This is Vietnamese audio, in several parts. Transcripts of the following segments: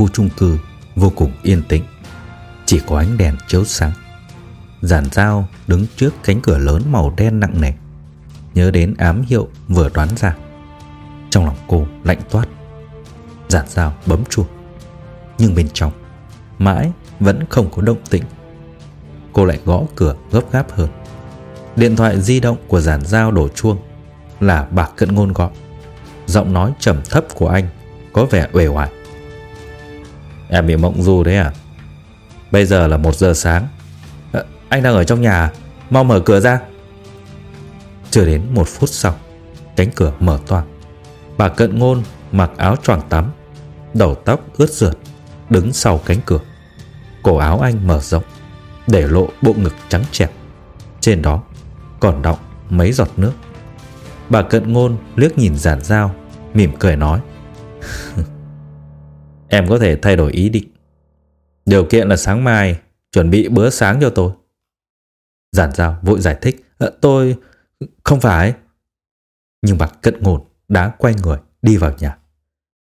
Khu chung cư vô cùng yên tĩnh. Chỉ có ánh đèn chiếu sáng. Giản dao đứng trước cánh cửa lớn màu đen nặng nề, Nhớ đến ám hiệu vừa đoán ra. Trong lòng cô lạnh toát. Giản dao bấm chuông. Nhưng bên trong, Mãi vẫn không có động tĩnh. Cô lại gõ cửa gấp gáp hơn. Điện thoại di động của giản dao đổ chuông Là bạc cận ngôn gọi. Giọng nói trầm thấp của anh có vẻ uể oải. Em bị mộng du đấy à? Bây giờ là một giờ sáng. À, anh đang ở trong nhà, mau mở cửa ra. Chưa đến một phút sau, cánh cửa mở toang. Bà cận ngôn mặc áo choàng tắm, đầu tóc ướt rượt, đứng sau cánh cửa. Cổ áo anh mở rộng, để lộ bộ ngực trắng trẻo. Trên đó còn đọng mấy giọt nước. Bà cận ngôn liếc nhìn giản dao, mỉm cười nói. em có thể thay đổi ý định. Điều kiện là sáng mai chuẩn bị bữa sáng cho tôi. Giản giao vội giải thích. À, tôi... không phải. Nhưng bạc cận ngột đã quay người đi vào nhà.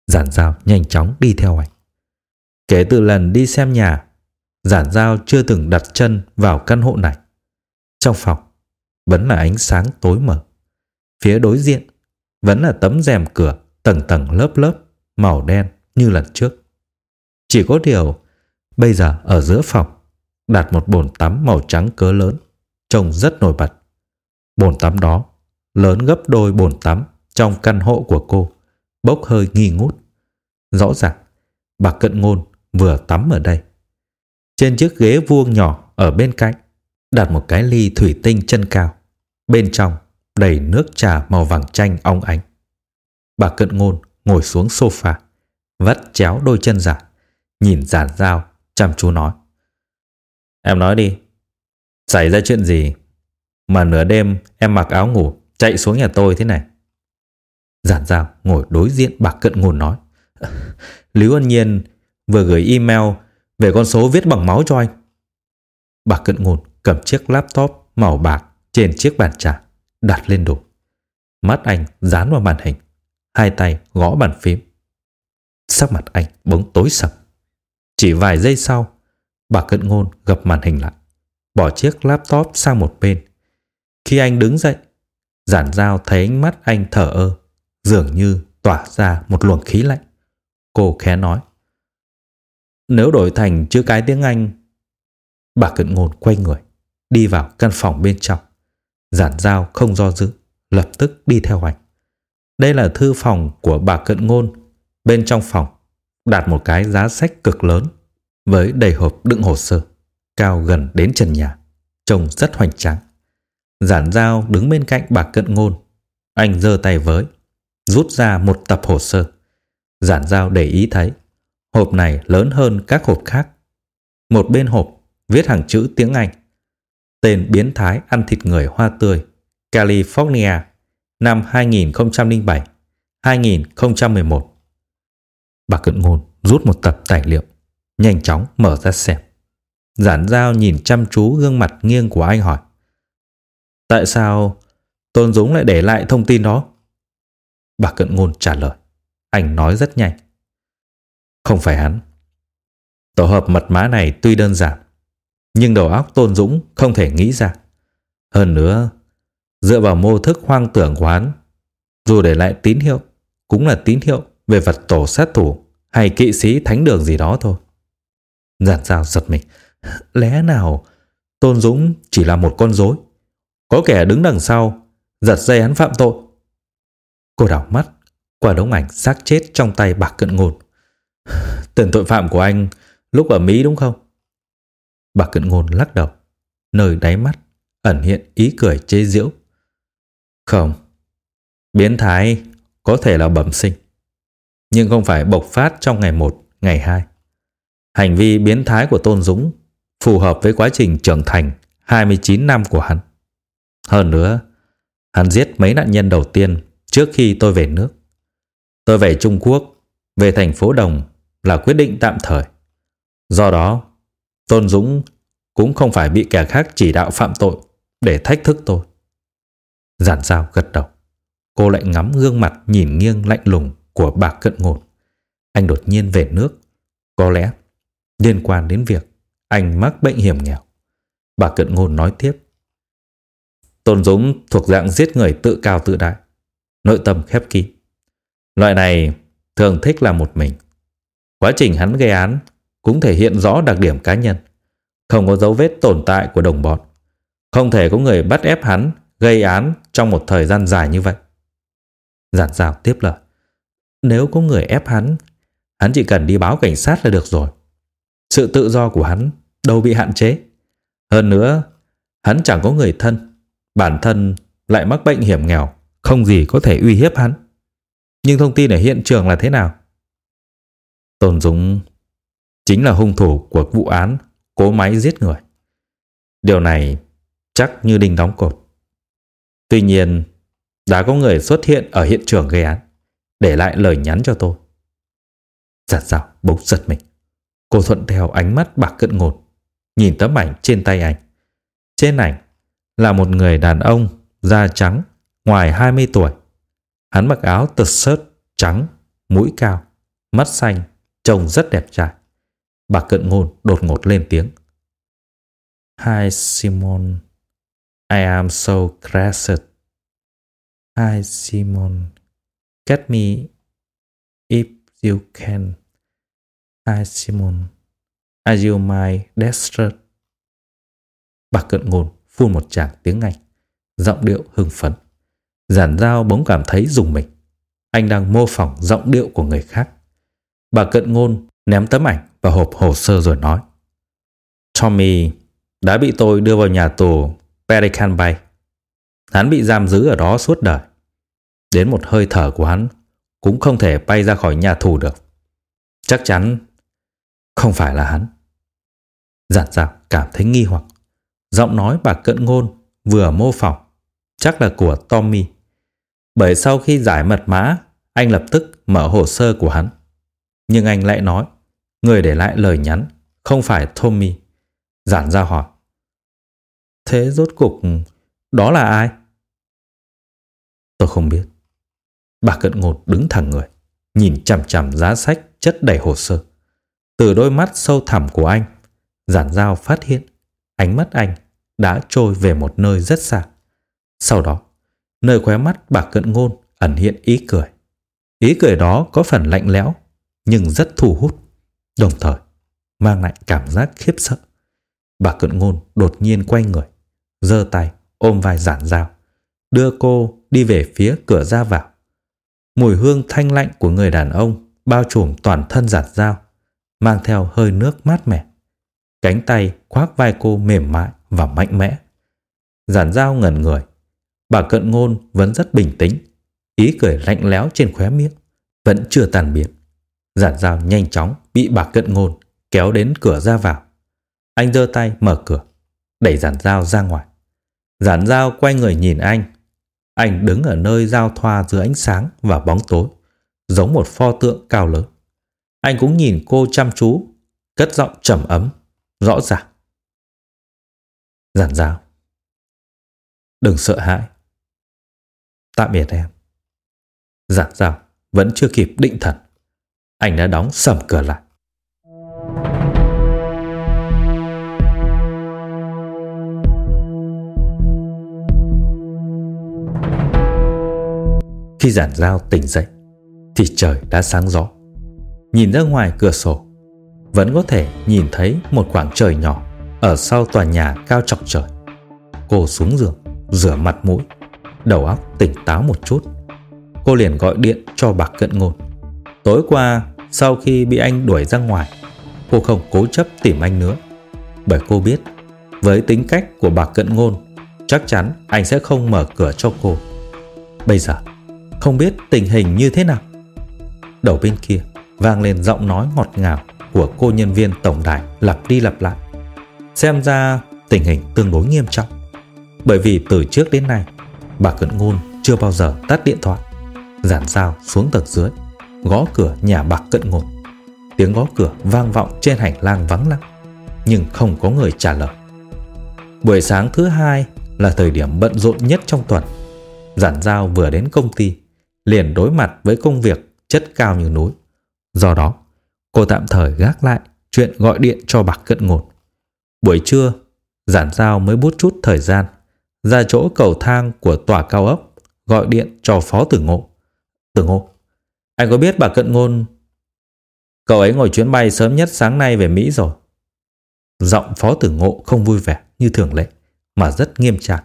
Giản giao nhanh chóng đi theo anh. Kể từ lần đi xem nhà, Giản giao chưa từng đặt chân vào căn hộ này. Trong phòng, vẫn là ánh sáng tối mờ. Phía đối diện, vẫn là tấm rèm cửa tầng tầng lớp lớp, màu đen như lần trước. Chỉ có điều, bây giờ ở giữa phòng, đặt một bồn tắm màu trắng cớ lớn, trông rất nổi bật. Bồn tắm đó lớn gấp đôi bồn tắm trong căn hộ của cô, bốc hơi nghi ngút. Rõ ràng, bà Cận Ngôn vừa tắm ở đây. Trên chiếc ghế vuông nhỏ ở bên cạnh, đặt một cái ly thủy tinh chân cao. Bên trong đầy nước trà màu vàng chanh ong ánh. Bà cận ngôn ngồi xuống sofa, vắt chéo đôi chân giả, nhìn giản dao, chăm chú nói. Em nói đi, xảy ra chuyện gì mà nửa đêm em mặc áo ngủ chạy xuống nhà tôi thế này? Giản dao ngồi đối diện bà cận ngôn nói. Lý Ân Nhiên vừa gửi email về con số viết bằng máu cho anh. Bà cận ngôn cầm chiếc laptop màu bạc trên chiếc bàn trà, đặt lên đồ. Mắt anh dán vào màn hình hai tay gõ bàn phím. Sắc mặt anh bỗng tối sầm. Chỉ vài giây sau, bà cận ngôn gập màn hình lại, bỏ chiếc laptop sang một bên. Khi anh đứng dậy, giản dao thấy ánh mắt anh thở ơ, dường như tỏa ra một luồng khí lạnh. Cô khẽ nói, nếu đổi thành chữ cái tiếng Anh, bà cận ngôn quay người, đi vào căn phòng bên trong. Giản dao không do dự, lập tức đi theo anh. Đây là thư phòng của bà Cận Ngôn. Bên trong phòng đặt một cái giá sách cực lớn với đầy hộp đựng hồ sơ, cao gần đến trần nhà, trông rất hoành tráng. Giản dao đứng bên cạnh bà Cận Ngôn. Anh giơ tay với, rút ra một tập hồ sơ. Giản dao để ý thấy, hộp này lớn hơn các hộp khác. Một bên hộp viết hàng chữ tiếng Anh. Tên biến thái ăn thịt người hoa tươi, California năm 2007, 2011. Bà Cận Ngôn rút một tập tài liệu, nhanh chóng mở ra xem. Giản Giao nhìn chăm chú gương mặt nghiêng của anh hỏi. Tại sao Tôn Dũng lại để lại thông tin đó? Bà Cận Ngôn trả lời. Anh nói rất nhanh. Không phải hắn. Tổ hợp mật mã này tuy đơn giản, nhưng đầu óc Tôn Dũng không thể nghĩ ra. Hơn nữa, Dựa vào mô thức hoang tưởng của hắn, dù để lại tín hiệu, cũng là tín hiệu về vật tổ sát thủ hay kỵ sĩ thánh đường gì đó thôi. Giản dao giật mình. Lẽ nào Tôn Dũng chỉ là một con rối? Có kẻ đứng đằng sau, giật dây hắn phạm tội. Cô đảo mắt qua đống ảnh xác chết trong tay bạc cận ngôn. Tên tội phạm của anh lúc ở Mỹ đúng không? Bạc cận ngôn lắc đầu, nơi đáy mắt ẩn hiện ý cười chế giễu. Không, biến thái có thể là bẩm sinh, nhưng không phải bộc phát trong ngày 1, ngày 2. Hành vi biến thái của Tôn Dũng phù hợp với quá trình trưởng thành 29 năm của hắn. Hơn nữa, hắn giết mấy nạn nhân đầu tiên trước khi tôi về nước. Tôi về Trung Quốc, về thành phố Đồng là quyết định tạm thời. Do đó, Tôn Dũng cũng không phải bị kẻ khác chỉ đạo phạm tội để thách thức tôi. Giản sao gật đầu. Cô lại ngắm gương mặt nhìn nghiêng lạnh lùng của bạc cận ngột. Anh đột nhiên về nước. Có lẽ, liên quan đến việc anh mắc bệnh hiểm nghèo. Bà cận ngôn nói tiếp. Tôn Dũng thuộc dạng giết người tự cao tự đại. Nội tâm khép kín. Loại này thường thích là một mình. Quá trình hắn gây án cũng thể hiện rõ đặc điểm cá nhân. Không có dấu vết tồn tại của đồng bọn. Không thể có người bắt ép hắn gây án trong một thời gian dài như vậy. Giản rào tiếp lời. Nếu có người ép hắn, hắn chỉ cần đi báo cảnh sát là được rồi. Sự tự do của hắn đâu bị hạn chế. Hơn nữa, hắn chẳng có người thân. Bản thân lại mắc bệnh hiểm nghèo, không gì có thể uy hiếp hắn. Nhưng thông tin ở hiện trường là thế nào? Tôn Dũng chính là hung thủ của vụ án cố máy giết người. Điều này chắc như đinh đóng cột. Tuy nhiên, đã có người xuất hiện ở hiện trường gây án, để lại lời nhắn cho tôi. Dạ Giặt rào bỗng giật mình. Cô thuận theo ánh mắt bạc cận ngột, nhìn tấm ảnh trên tay anh. Trên ảnh là một người đàn ông da trắng, ngoài 20 tuổi. Hắn mặc áo tật sớt trắng, mũi cao, mắt xanh, trông rất đẹp trai. Bà cận ngôn đột ngột lên tiếng. Hi Simon, I am so crazy. Hi Simon, get me if you can. I Simon, are you my desert? Bà cận ngôn phun một tràng tiếng Anh, giọng điệu hưng phấn. Giản dao bỗng cảm thấy dùng mình. Anh đang mô phỏng giọng điệu của người khác. Bà cận ngôn ném tấm ảnh vào hộp hồ sơ rồi nói. Tommy đã bị tôi đưa vào nhà tù Pelican Bay. Hắn bị giam giữ ở đó suốt đời. Đến một hơi thở của hắn cũng không thể bay ra khỏi nhà thủ được. Chắc chắn không phải là hắn. Giản dạo cảm thấy nghi hoặc. Giọng nói bà cận ngôn vừa mô phỏng chắc là của Tommy. Bởi sau khi giải mật mã, anh lập tức mở hồ sơ của hắn. Nhưng anh lại nói, người để lại lời nhắn không phải Tommy. Giản ra hỏi. Thế rốt cục đó là ai? Tôi không biết. Bà cận ngột đứng thẳng người, nhìn chằm chằm giá sách chất đầy hồ sơ. Từ đôi mắt sâu thẳm của anh, giản dao phát hiện ánh mắt anh đã trôi về một nơi rất xa. Sau đó, nơi khóe mắt bà cận ngôn ẩn hiện ý cười. Ý cười đó có phần lạnh lẽo, nhưng rất thu hút, đồng thời mang lại cảm giác khiếp sợ. Bà cận ngôn đột nhiên quay người, giơ tay ôm vai giản dao, đưa cô đi về phía cửa ra vào. Mùi hương thanh lạnh của người đàn ông bao trùm toàn thân giản dao, mang theo hơi nước mát mẻ. Cánh tay khoác vai cô mềm mại và mạnh mẽ. Giản dao ngẩn người. Bà cận ngôn vẫn rất bình tĩnh. Ý cười lạnh lẽo trên khóe miệng. Vẫn chưa tàn biến. Giản dao nhanh chóng bị bà cận ngôn kéo đến cửa ra vào. Anh giơ tay mở cửa, đẩy giản dao ra ngoài. Giản dao quay người nhìn anh. Anh đứng ở nơi giao thoa giữa ánh sáng và bóng tối, giống một pho tượng cao lớn. Anh cũng nhìn cô chăm chú, cất giọng trầm ấm, rõ ràng. Giản dao. Đừng sợ hãi. Tạm biệt em. Giản dao vẫn chưa kịp định thần. Anh đã đóng sầm cửa lại. Khi giản giao tỉnh dậy, Thì trời đã sáng rõ. Nhìn ra ngoài cửa sổ, Vẫn có thể nhìn thấy một khoảng trời nhỏ Ở sau tòa nhà cao chọc trời. Cô xuống giường, Rửa mặt mũi, Đầu óc tỉnh táo một chút. Cô liền gọi điện cho bạc cận ngôn. Tối qua, Sau khi bị anh đuổi ra ngoài, Cô không cố chấp tìm anh nữa. Bởi cô biết, Với tính cách của bạc cận ngôn, Chắc chắn anh sẽ không mở cửa cho cô. Bây giờ không biết tình hình như thế nào. Đầu bên kia, Vang lên giọng nói ngọt ngào Của cô nhân viên tổng đài lặp đi lặp lại. Xem ra tình hình tương đối nghiêm trọng. Bởi vì từ trước đến nay, Bà Cận Ngôn chưa bao giờ tắt điện thoại. Giản sao xuống tầng dưới, Gõ cửa nhà bà Cận Ngôn. Tiếng gõ cửa vang vọng trên hành lang vắng lặng, Nhưng không có người trả lời. Buổi sáng thứ hai là thời điểm bận rộn nhất trong tuần. Giản giao vừa đến công ty Liền đối mặt với công việc chất cao như núi. Do đó, cô tạm thời gác lại Chuyện gọi điện cho bạc cận ngột Buổi trưa, Giản giao mới bút chút thời gian, Ra chỗ cầu thang của tòa cao ốc, Gọi điện cho phó tử ngộ. Tử ngộ, Anh có biết bà cận ngôn, Cậu ấy ngồi chuyến bay sớm nhất sáng nay về Mỹ rồi? Giọng phó tử ngộ không vui vẻ như thường lệ, Mà rất nghiêm trang.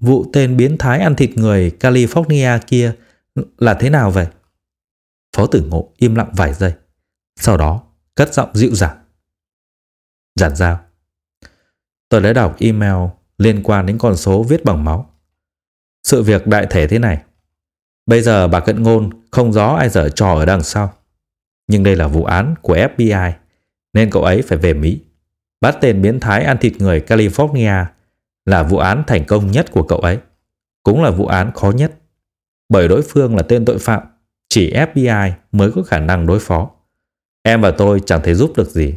Vụ tên biến thái ăn thịt người California kia Là thế nào vậy? Phó tử ngộ im lặng vài giây, Sau đó cất giọng dịu dàng. Giản giao, Tôi đã đọc email liên quan đến con số viết bằng máu. Sự việc đại thể thế này. Bây giờ bà Cận Ngôn không rõ ai dở trò ở đằng sau. Nhưng đây là vụ án của FBI Nên cậu ấy phải về Mỹ. Bắt tên biến thái ăn thịt người California là vụ án thành công nhất của cậu ấy Cũng là vụ án khó nhất Bởi đối phương là tên tội phạm Chỉ FBI mới có khả năng đối phó Em và tôi chẳng thể giúp được gì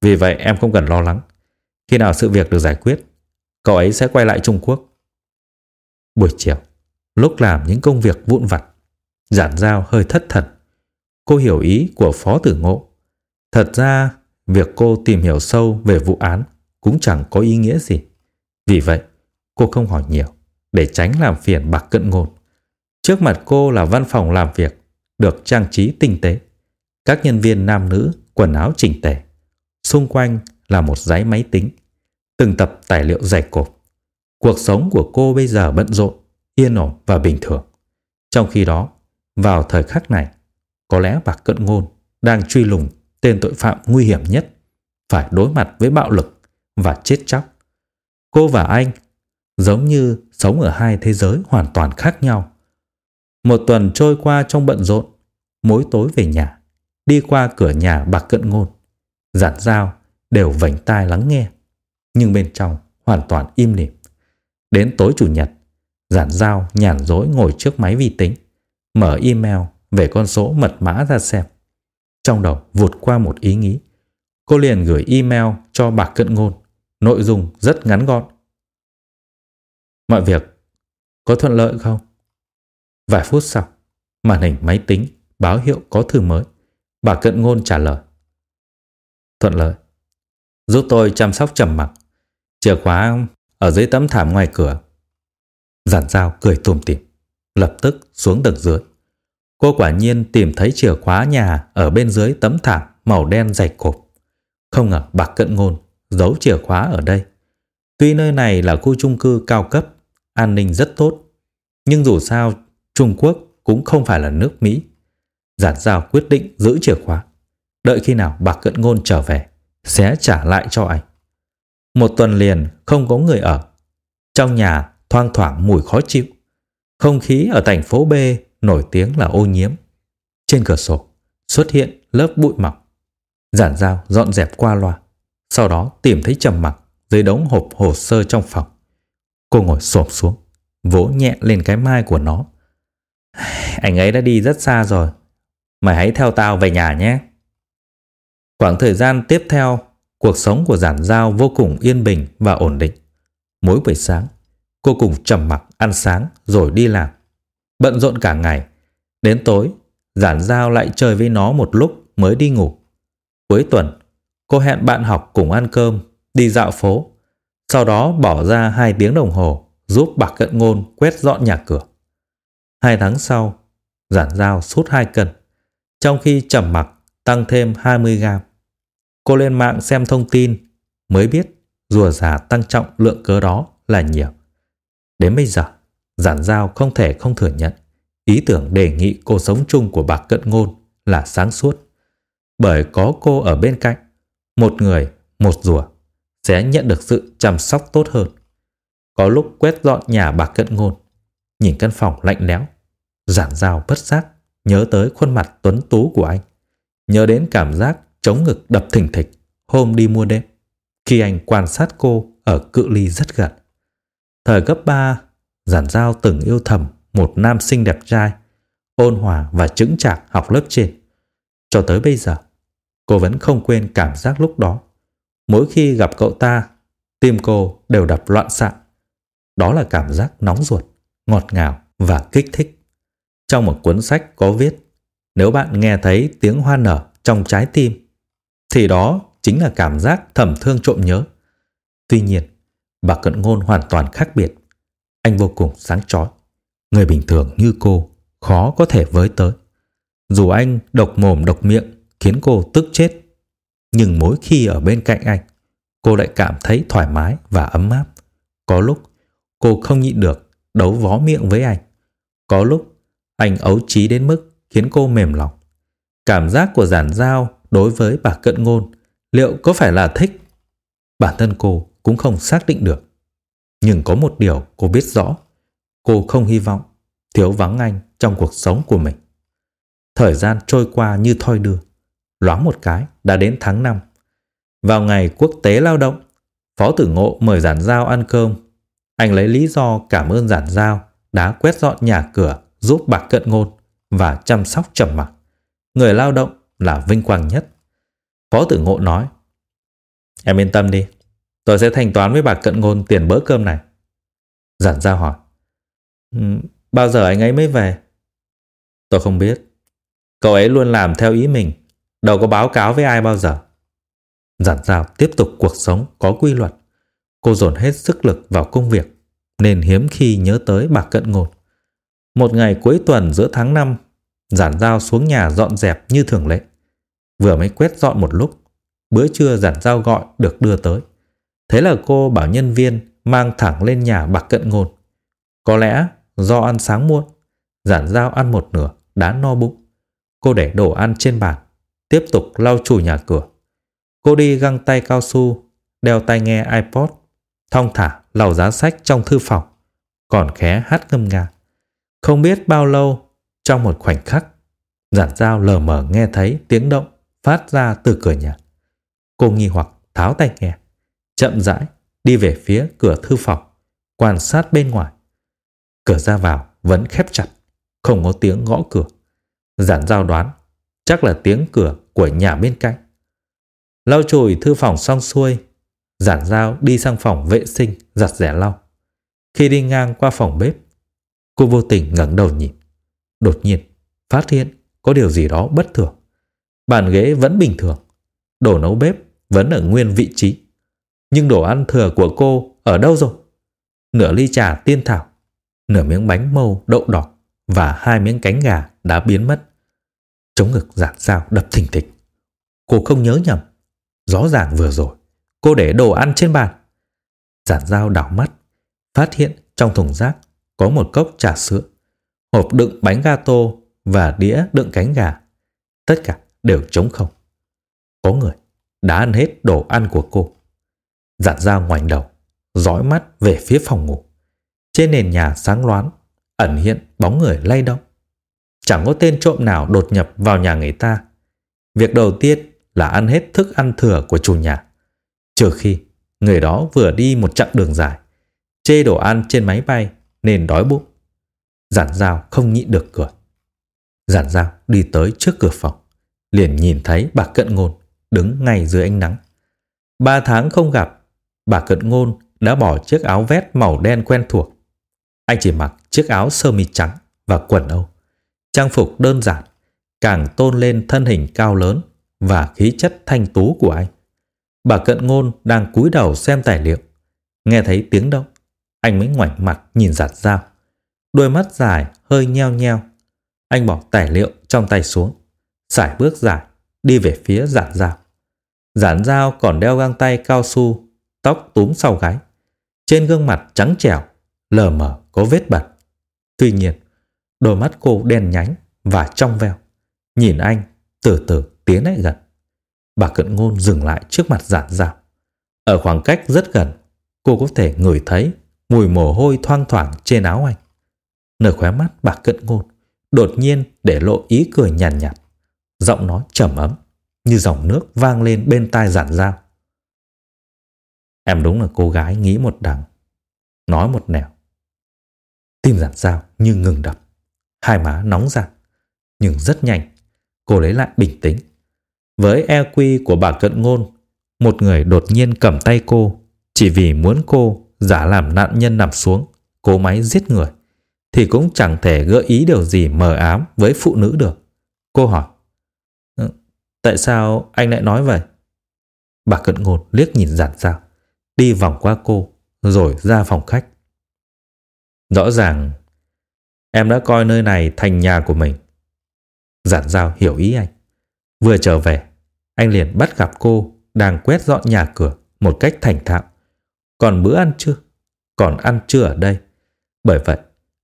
Vì vậy em không cần lo lắng Khi nào sự việc được giải quyết Cậu ấy sẽ quay lại Trung Quốc Buổi chiều Lúc làm những công việc vụn vặt Giản giao hơi thất thần Cô hiểu ý của Phó Tử Ngộ. Thật ra, việc cô tìm hiểu sâu về vụ án cũng chẳng có ý nghĩa gì. Vì vậy, cô không hỏi nhiều để tránh làm phiền bạc cận ngôn. Trước mặt cô là văn phòng làm việc được trang trí tinh tế. Các nhân viên nam nữ quần áo chỉnh tề. Xung quanh là một dãy máy tính, từng tập tài liệu dày cộp. Cuộc sống của cô bây giờ bận rộn, yên ổn và bình thường. Trong khi đó, vào thời khắc này, có lẽ bạc Cận Ngôn đang truy lùng tên tội phạm nguy hiểm nhất, phải đối mặt với bạo lực và chết chóc. Cô và anh giống như sống ở hai thế giới hoàn toàn khác nhau. Một tuần trôi qua trong bận rộn, mỗi tối về nhà, đi qua cửa nhà bà Cận Ngôn, giản dao đều vảnh tai lắng nghe, nhưng bên trong hoàn toàn im lìm. Đến tối chủ nhật, giản dao nhàn rỗi ngồi trước máy vi tính, mở email về con số mật mã ra xem. Trong đầu vụt qua một ý nghĩ. Cô liền gửi email cho bạc cận ngôn. Nội dung rất ngắn gọn. Mọi việc có thuận lợi không? Vài phút sau, màn hình máy tính báo hiệu có thư mới. Bà cận ngôn trả lời. Thuận lợi. Giúp tôi chăm sóc trầm mặc. Chìa khóa ở dưới tấm thảm ngoài cửa. Giản dao cười tùm tìm. Lập tức xuống tầng dưới. Cô quả nhiên tìm thấy chìa khóa nhà ở bên dưới tấm thảm màu đen dày cộp. Không ngờ bà cận ngôn giấu chìa khóa ở đây. Tuy nơi này là khu chung cư cao cấp, an ninh rất tốt, nhưng dù sao Trung Quốc cũng không phải là nước Mỹ. Giản giao quyết định giữ chìa khóa. Đợi khi nào bạc cận ngôn trở về, sẽ trả lại cho anh. Một tuần liền không có người ở. Trong nhà thoang thoảng mùi khó chịu. Không khí ở thành phố B nổi tiếng là ô nhiễm. Trên cửa sổ xuất hiện lớp bụi mỏng. Giản dao dọn dẹp qua loa, sau đó tìm thấy trầm mặc dưới đống hộp hồ sơ trong phòng. Cô ngồi xổm xuống, vỗ nhẹ lên cái mai của nó. Anh ấy đã đi rất xa rồi. Mày hãy theo tao về nhà nhé. Khoảng thời gian tiếp theo, cuộc sống của giản giao vô cùng yên bình và ổn định. Mỗi buổi sáng, cô cùng trầm mặc ăn sáng rồi đi làm bận rộn cả ngày. Đến tối, giản giao lại chơi với nó một lúc mới đi ngủ. Cuối tuần, cô hẹn bạn học cùng ăn cơm, đi dạo phố. Sau đó bỏ ra hai tiếng đồng hồ giúp bạc cận ngôn quét dọn nhà cửa. Hai tháng sau, giản dao sút 2 cân, trong khi trầm mặc tăng thêm 20 gram. Cô lên mạng xem thông tin mới biết rùa già tăng trọng lượng cớ đó là nhiều. Đến bây giờ, giản dao không thể không thừa nhận ý tưởng đề nghị cô sống chung của bà Cận Ngôn là sáng suốt. Bởi có cô ở bên cạnh, một người, một rùa sẽ nhận được sự chăm sóc tốt hơn. Có lúc quét dọn nhà bà Cận Ngôn, nhìn căn phòng lạnh lẽo, giản dao bất giác nhớ tới khuôn mặt tuấn tú của anh. Nhớ đến cảm giác chống ngực đập thình thịch hôm đi mua đêm khi anh quan sát cô ở cự ly rất gần. Thời cấp 3, Giản dao từng yêu thầm một nam sinh đẹp trai, ôn hòa và chững chạc học lớp trên. Cho tới bây giờ, cô vẫn không quên cảm giác lúc đó. Mỗi khi gặp cậu ta, tim cô đều đập loạn xạ. Đó là cảm giác nóng ruột, ngọt ngào và kích thích. Trong một cuốn sách có viết, nếu bạn nghe thấy tiếng hoa nở trong trái tim, thì đó chính là cảm giác thầm thương trộm nhớ. Tuy nhiên, bà Cận Ngôn hoàn toàn khác biệt. Anh vô cùng sáng chói. Người bình thường như cô khó có thể với tới. Dù anh độc mồm độc miệng khiến cô tức chết, nhưng mỗi khi ở bên cạnh anh, cô lại cảm thấy thoải mái và ấm áp. Có lúc cô không nhịn được đấu vó miệng với anh. Có lúc anh ấu trí đến mức khiến cô mềm lòng. Cảm giác của giản giao đối với bà cận ngôn liệu có phải là thích? Bản thân cô cũng không xác định được. Nhưng có một điều cô biết rõ, cô không hy vọng thiếu vắng anh trong cuộc sống của mình. Thời gian trôi qua như thoi đưa, loáng một cái đã đến tháng 5. Vào ngày quốc tế lao động, Phó Tử Ngộ mời Giản Giao ăn cơm. Anh lấy lý do cảm ơn Giản Giao đã quét dọn nhà cửa giúp bạc cận ngôn và chăm sóc trầm mặc. Người lao động là vinh quang nhất. Phó Tử Ngộ nói Em yên tâm đi, tôi sẽ thanh toán với bạc cận ngôn tiền bữa cơm này. Giản Giao hỏi ừ, Bao giờ anh ấy mới về? Tôi không biết. Cậu ấy luôn làm theo ý mình, đâu có báo cáo với ai bao giờ. Giản Giao tiếp tục cuộc sống có quy luật. Cô dồn hết sức lực vào công việc, nên hiếm khi nhớ tới bà cận ngột. Một ngày cuối tuần giữa tháng 5, Giản Giao xuống nhà dọn dẹp như thường lệ. Vừa mới quét dọn một lúc, bữa trưa Giản Giao gọi được đưa tới. Thế là cô bảo nhân viên mang thẳng lên nhà bạc cận ngôn. Có lẽ do ăn sáng muộn, Giản Giao ăn một nửa, đã no bụng. Cô để đồ ăn trên bàn, tiếp tục lau chùi nhà cửa. Cô đi găng tay cao su, đeo tai nghe iPod, thong thả lau giá sách trong thư phòng, còn khé hát ngâm nga. Không biết bao lâu, trong một khoảnh khắc, giản dao lờ mờ nghe thấy tiếng động phát ra từ cửa nhà. Cô nghi hoặc tháo tai nghe, chậm rãi đi về phía cửa thư phòng, quan sát bên ngoài. Cửa ra vào vẫn khép chặt, không có tiếng gõ cửa. Giản giao đoán, chắc là tiếng cửa của nhà bên cạnh. Lau chùi thư phòng xong xuôi, giản dao đi sang phòng vệ sinh giặt rẻ lau. Khi đi ngang qua phòng bếp, cô vô tình ngẩng đầu nhìn. Đột nhiên, phát hiện có điều gì đó bất thường. Bàn ghế vẫn bình thường, đồ nấu bếp vẫn ở nguyên vị trí. Nhưng đồ ăn thừa của cô ở đâu rồi? Nửa ly trà tiên thảo, nửa miếng bánh màu đậu đỏ và hai miếng cánh gà đã biến mất. Chống ngực giản sao đập thình thịch. Cô không nhớ nhầm. Rõ ràng vừa rồi, cô để đồ ăn trên bàn. Giản dao đảo mắt, phát hiện trong thùng rác có một cốc trà sữa, hộp đựng bánh gato và đĩa đựng cánh gà. Tất cả đều trống không. Có người đã ăn hết đồ ăn của cô. Giản dao ngoảnh đầu, dõi mắt về phía phòng ngủ. Trên nền nhà sáng loáng, ẩn hiện bóng người lay động. Chẳng có tên trộm nào đột nhập vào nhà người ta. Việc đầu tiên là ăn hết thức ăn thừa của chủ nhà. Trừ khi người đó vừa đi một chặng đường dài, chê đồ ăn trên máy bay nên đói bụng. Giản dao không nhịn được cười. Giản dao đi tới trước cửa phòng, liền nhìn thấy bà Cận Ngôn đứng ngay dưới ánh nắng. Ba tháng không gặp, bà Cận Ngôn đã bỏ chiếc áo vest màu đen quen thuộc. Anh chỉ mặc chiếc áo sơ mi trắng và quần âu. Trang phục đơn giản, càng tôn lên thân hình cao lớn và khí chất thanh tú của anh. Bà Cận Ngôn đang cúi đầu xem tài liệu. Nghe thấy tiếng động, anh mới ngoảnh mặt nhìn giặt dao. đôi mắt dài hơi nheo nheo. Anh bỏ tài liệu trong tay xuống, sải bước dài, đi về phía giản dao. Giản dao còn đeo găng tay cao su, tóc túm sau gáy. Trên gương mặt trắng trẻo, lờ mờ có vết bẩn. Tuy nhiên, đôi mắt cô đen nhánh và trong veo. Nhìn anh, từ từ tiến lại gần. Bà cận ngôn dừng lại trước mặt giản dạo. Ở khoảng cách rất gần, cô có thể ngửi thấy mùi mồ hôi thoang thoảng trên áo anh. Nơi khóe mắt bà cận ngôn, đột nhiên để lộ ý cười nhàn nhạt, nhạt. Giọng nói trầm ấm, như dòng nước vang lên bên tai giản dao. Em đúng là cô gái nghĩ một đằng, nói một nẻo. Tim giản dao như ngừng đập, hai má nóng ra. Nhưng rất nhanh, cô lấy lại bình tĩnh. Với EQ của bà cận ngôn, một người đột nhiên cầm tay cô chỉ vì muốn cô giả làm nạn nhân nằm xuống, cố máy giết người, thì cũng chẳng thể gợi ý điều gì mờ ám với phụ nữ được. Cô hỏi, ờ, tại sao anh lại nói vậy? Bà cận ngôn liếc nhìn giản dao, đi vòng qua cô, rồi ra phòng khách. Rõ ràng, em đã coi nơi này thành nhà của mình. Giản giao hiểu ý anh. Vừa trở về, anh liền bắt gặp cô đang quét dọn nhà cửa một cách thành thạo. Còn bữa ăn chưa? Còn ăn chưa ở đây? Bởi vậy,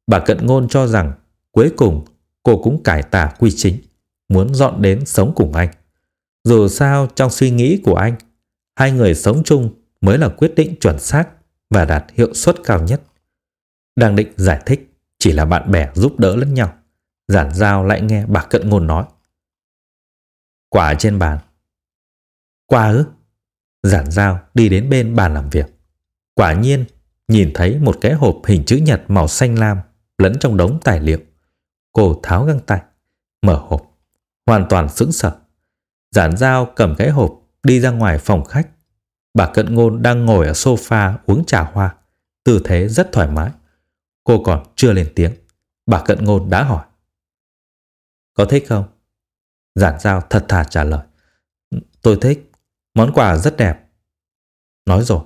bà Cận Ngôn cho rằng cuối cùng cô cũng cải tà quy chính, muốn dọn đến sống cùng anh. Dù sao trong suy nghĩ của anh, hai người sống chung mới là quyết định chuẩn xác và đạt hiệu suất cao nhất. Đang định giải thích chỉ là bạn bè giúp đỡ lẫn nhau. Giản giao lại nghe bà Cận Ngôn nói. Quả trên bàn. Quả ư? Giản giao đi đến bên bàn làm việc. Quả nhiên, nhìn thấy một cái hộp hình chữ nhật màu xanh lam lẫn trong đống tài liệu. Cô tháo găng tay, mở hộp, hoàn toàn sững sờ. Giản giao cầm cái hộp đi ra ngoài phòng khách. Bà Cận Ngôn đang ngồi ở sofa uống trà hoa, tư thế rất thoải mái. Cô còn chưa lên tiếng, bà Cận Ngôn đã hỏi. Có thích không? Giản giao thật thà trả lời. Tôi thích, món quà rất đẹp. Nói rồi,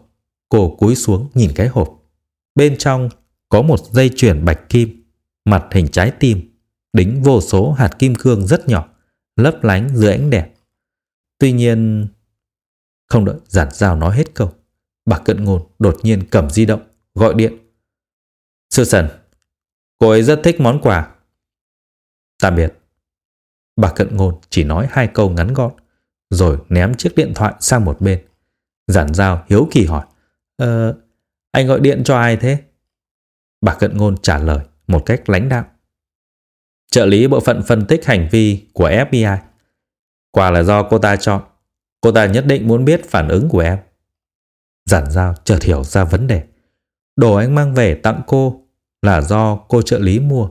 cô cúi xuống nhìn cái hộp. Bên trong có một dây chuyền bạch kim, mặt hình trái tim, đính vô số hạt kim cương rất nhỏ, lấp lánh dưới ánh đèn. Tuy nhiên, không đợi giản giao nói hết câu, bà cận ngôn đột nhiên cầm di động, gọi điện. Susan, cô ấy rất thích món quà. Tạm biệt. Bà cận ngôn chỉ nói hai câu ngắn gọn, rồi ném chiếc điện thoại sang một bên. Giản giao hiếu kỳ hỏi, Ờ, anh gọi điện cho ai thế? Bà cận ngôn trả lời một cách lãnh đạo. Trợ lý bộ phận phân tích hành vi của FBI. quà là do cô ta chọn. Cô ta nhất định muốn biết phản ứng của em. Giản giao chợt hiểu ra vấn đề. Đồ anh mang về tặng cô là do cô trợ lý mua.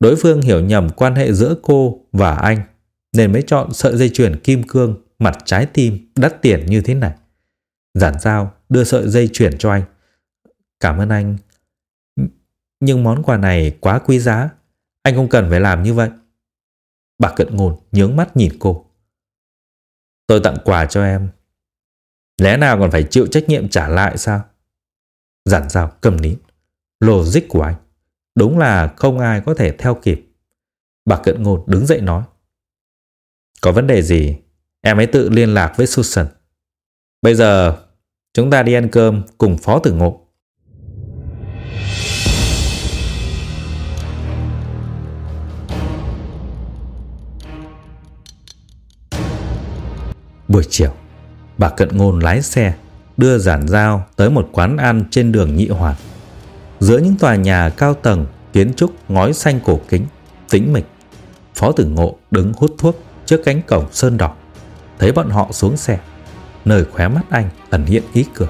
Đối phương hiểu nhầm quan hệ giữa cô và anh, nên mới chọn sợi dây chuyền kim cương mặt trái tim đắt tiền như thế này. Giản giao đưa sợi dây chuyền cho anh. Cảm ơn anh. Nhưng món quà này quá quý giá. Anh không cần phải làm như vậy. Bà cận ngôn nhướng mắt nhìn cô. Tôi tặng quà cho em. Lẽ nào còn phải chịu trách nhiệm trả lại sao? Giản giao cầm nín. Logic của anh. Đúng là không ai có thể theo kịp. Bà cận ngôn đứng dậy nói. Có vấn đề gì? Em ấy tự liên lạc với Susan. Bây giờ chúng ta đi ăn cơm cùng Phó Tử Ngộ. Buổi chiều, bà Cận Ngôn lái xe đưa giản giao tới một quán ăn trên đường Nhị Hoàn. Giữa những tòa nhà cao tầng kiến trúc ngói xanh cổ kính, tĩnh mịch, Phó Tử Ngộ đứng hút thuốc trước cánh cổng sơn đỏ. Thấy bọn họ xuống xe, nơi khóe mắt anh ẩn hiện ý cười.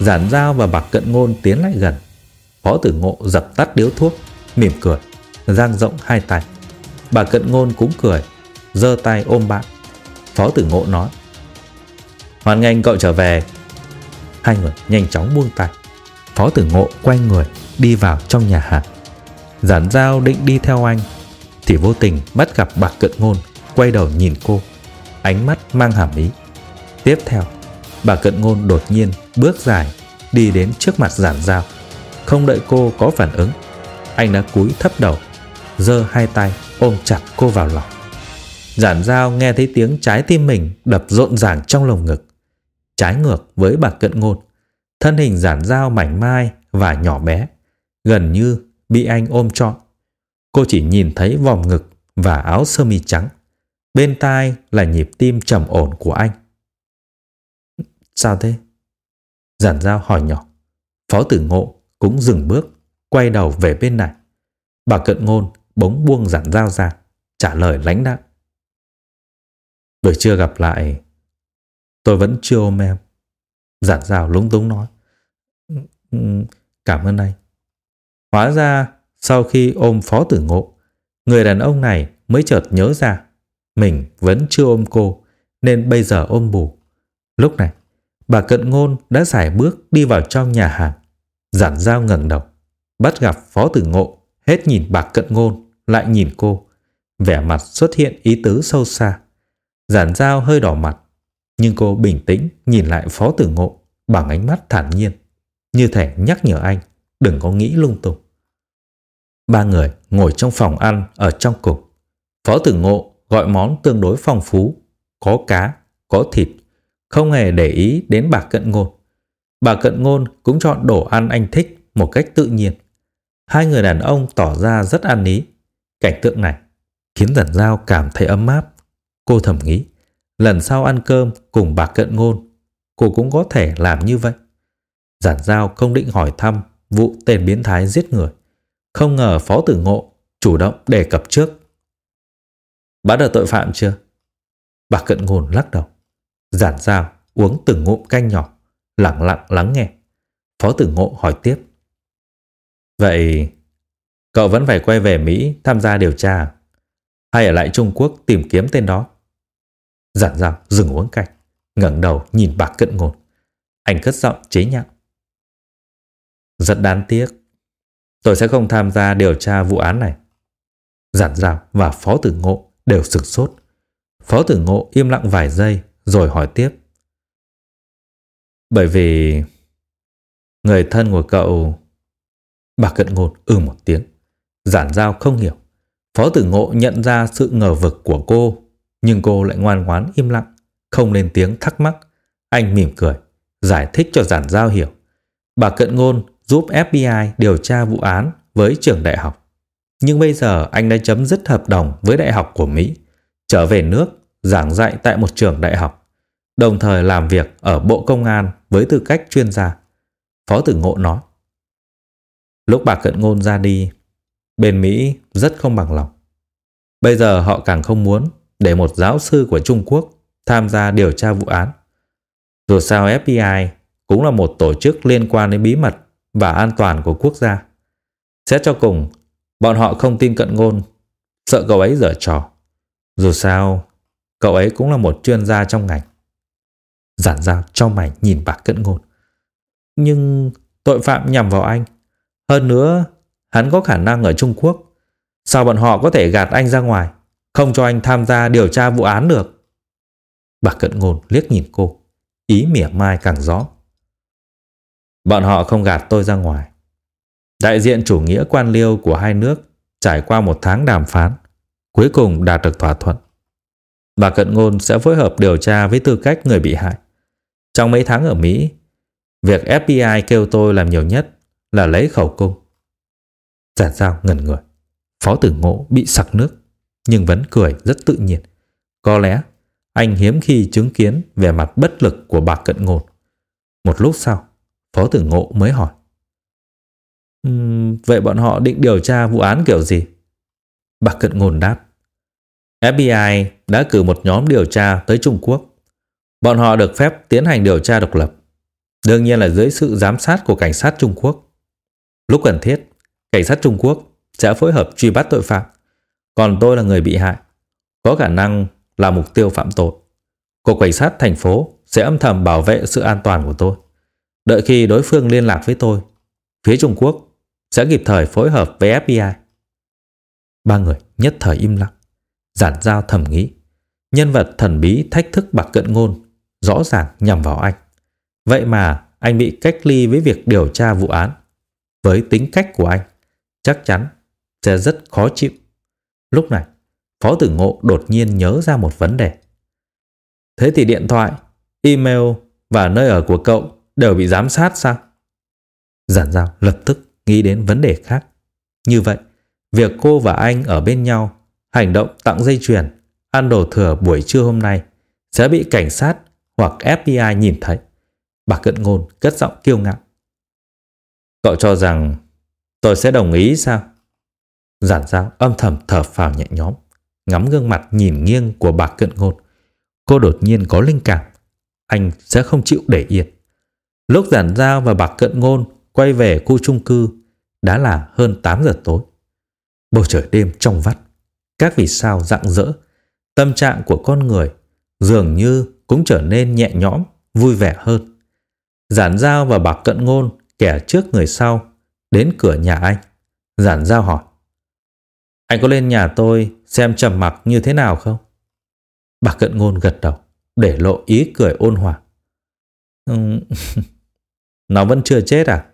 Giản Giao và Bạc Cận Ngôn tiến lại gần. Phó Tử Ngộ dập tắt điếu thuốc, mỉm cười, dang rộng hai tay. Bà Cận Ngôn cũng cười, giơ tay ôm bạn. Phó Tử Ngộ nói, Hoan nghênh cậu trở về. Hai người nhanh chóng buông tay. Phó Tử Ngộ quay người, đi vào trong nhà hàng. Giản Giao định đi theo anh, thì vô tình bắt gặp Bạc Cận Ngôn quay đầu nhìn cô, ánh mắt mang hàm ý. Tiếp theo, bà Cận Ngôn đột nhiên bước dài đi đến trước mặt giản giao. Không đợi cô có phản ứng, anh đã cúi thấp đầu, giơ hai tay ôm chặt cô vào lòng. Giản dao nghe thấy tiếng trái tim mình đập rộn ràng trong lồng ngực. Trái ngược với bà cận ngôn, thân hình giản dao mảnh mai và nhỏ bé, gần như bị anh ôm trọn. Cô chỉ nhìn thấy vòng ngực và áo sơ mi trắng. Bên tai là nhịp tim trầm ổn của anh. Sao thế? Giản dao hỏi nhỏ. Phó tử ngộ cũng dừng bước, quay đầu về bên này. Bà cận ngôn bỗng buông giản dao ra, trả lời lãnh đạm. Buổi trưa gặp lại, tôi vẫn chưa ôm em. Giản rào lúng túng nói. Ừ, cảm ơn anh. Hóa ra, sau khi ôm phó tử ngộ, người đàn ông này mới chợt nhớ ra mình vẫn chưa ôm cô, nên bây giờ ôm bù. Lúc này, bà cận ngôn đã giải bước đi vào trong nhà hàng. Giản dao ngẩng đầu, bắt gặp phó tử ngộ, hết nhìn bà cận ngôn, lại nhìn cô. Vẻ mặt xuất hiện ý tứ sâu xa. Giản dao hơi đỏ mặt, nhưng cô bình tĩnh nhìn lại phó tử ngộ bằng ánh mắt thản nhiên, như thể nhắc nhở anh đừng có nghĩ lung tung. Ba người ngồi trong phòng ăn ở trong cục. Phó tử ngộ gọi món tương đối phong phú, có cá, có thịt, không hề để ý đến bà cận ngôn. Bà cận ngôn cũng chọn đồ ăn anh thích một cách tự nhiên. Hai người đàn ông tỏ ra rất ăn ý. Cảnh tượng này khiến giản giao cảm thấy ấm áp. Cô thầm nghĩ, lần sau ăn cơm cùng bà cận ngôn, cô cũng có thể làm như vậy. Giản giao không định hỏi thăm vụ tên biến thái giết người. Không ngờ Phó Tử Ngộ chủ động đề cập trước. Bắt được tội phạm chưa? Bà cận ngôn lắc đầu. Giản giao uống từng ngụm canh nhỏ, lặng lặng lắng nghe. Phó Tử Ngộ hỏi tiếp. Vậy cậu vẫn phải quay về Mỹ tham gia điều tra à? hay ở lại Trung Quốc tìm kiếm tên đó? Giản dao dừng uống canh, ngẩng đầu nhìn bà cận ngôn. Anh cất giọng chế nhạo. Rất đáng tiếc. Tôi sẽ không tham gia điều tra vụ án này. Giản dao và Phó Tử Ngộ đều sực sốt. Phó Tử Ngộ im lặng vài giây rồi hỏi tiếp. Bởi vì người thân của cậu... Bà cận ngôn ư một tiếng. Giản Giao không hiểu. Phó Tử Ngộ nhận ra sự ngờ vực của cô, nhưng cô lại ngoan ngoãn im lặng, không lên tiếng thắc mắc. Anh mỉm cười, giải thích cho Giản Giao hiểu. Bà cận ngôn giúp FBI điều tra vụ án với trường đại học. Nhưng bây giờ anh đã chấm dứt hợp đồng với đại học của Mỹ, trở về nước, giảng dạy tại một trường đại học, đồng thời làm việc ở Bộ Công an với tư cách chuyên gia. Phó tử ngộ nói. Lúc bà cận ngôn ra đi, bên Mỹ rất không bằng lòng. Bây giờ họ càng không muốn để một giáo sư của Trung Quốc tham gia điều tra vụ án. Dù sao FBI cũng là một tổ chức liên quan đến bí mật và an toàn của quốc gia. Xét cho cùng, bọn họ không tin cận ngôn, sợ cậu ấy dở trò. Dù sao, cậu ấy cũng là một chuyên gia trong ngành. Giản giao cho mày nhìn bạc cận ngôn. Nhưng tội phạm nhằm vào anh. Hơn nữa, hắn có khả năng ở Trung Quốc. Sao bọn họ có thể gạt anh ra ngoài, không cho anh tham gia điều tra vụ án được? bà cận ngôn liếc nhìn cô, ý mỉa mai càng rõ. Bọn họ không gạt tôi ra ngoài. Đại diện chủ nghĩa quan liêu của hai nước trải qua một tháng đàm phán, cuối cùng đạt được thỏa thuận. Bà Cận Ngôn sẽ phối hợp điều tra với tư cách người bị hại. Trong mấy tháng ở Mỹ, việc FBI kêu tôi làm nhiều nhất là lấy khẩu cung. Giản giao ngẩn người. Phó tử ngộ bị sặc nước, nhưng vẫn cười rất tự nhiên. Có lẽ anh hiếm khi chứng kiến vẻ mặt bất lực của bà Cận Ngôn. Một lúc sau, Phó tử ngộ mới hỏi. Um, vậy bọn họ định điều tra vụ án kiểu gì? Bạc cận ngôn đáp. FBI đã cử một nhóm điều tra tới Trung Quốc. Bọn họ được phép tiến hành điều tra độc lập. Đương nhiên là dưới sự giám sát của cảnh sát Trung Quốc. Lúc cần thiết, cảnh sát Trung Quốc sẽ phối hợp truy bắt tội phạm. Còn tôi là người bị hại, có khả năng là mục tiêu phạm tội. Cục cảnh sát thành phố sẽ âm thầm bảo vệ sự an toàn của tôi. Đợi khi đối phương liên lạc với tôi, phía Trung Quốc sẽ kịp thời phối hợp với FBI. Ba người nhất thời im lặng, giản giao thầm nghĩ. Nhân vật thần bí thách thức bạc cận ngôn, rõ ràng nhằm vào anh. Vậy mà anh bị cách ly với việc điều tra vụ án. Với tính cách của anh, chắc chắn sẽ rất khó chịu. Lúc này, Phó Tử Ngộ đột nhiên nhớ ra một vấn đề. Thế thì điện thoại, email và nơi ở của cậu đều bị giám sát sao? Giản giao lập tức nghĩ đến vấn đề khác. Như vậy, việc cô và anh ở bên nhau, hành động tặng dây chuyền, ăn đồ thừa buổi trưa hôm nay sẽ bị cảnh sát hoặc FBI nhìn thấy. Bà cận ngôn cất giọng kiêu ngạo. Cậu cho rằng tôi sẽ đồng ý sao? Giản giao âm thầm thở phào nhẹ nhõm, ngắm gương mặt nhìn nghiêng của bà cận ngôn. Cô đột nhiên có linh cảm, anh sẽ không chịu để yên. Lúc giản giao và bà cận ngôn quay về khu trung cư đã là hơn 8 giờ tối. Bầu trời đêm trong vắt, các vì sao rạng rỡ, tâm trạng của con người dường như cũng trở nên nhẹ nhõm, vui vẻ hơn. Giản giao và bà cận ngôn kẻ trước người sau đến cửa nhà anh. Giản giao hỏi. Anh có lên nhà tôi xem trầm mặc như thế nào không? Bà cận ngôn gật đầu, để lộ ý cười ôn hòa. Nó vẫn chưa chết à?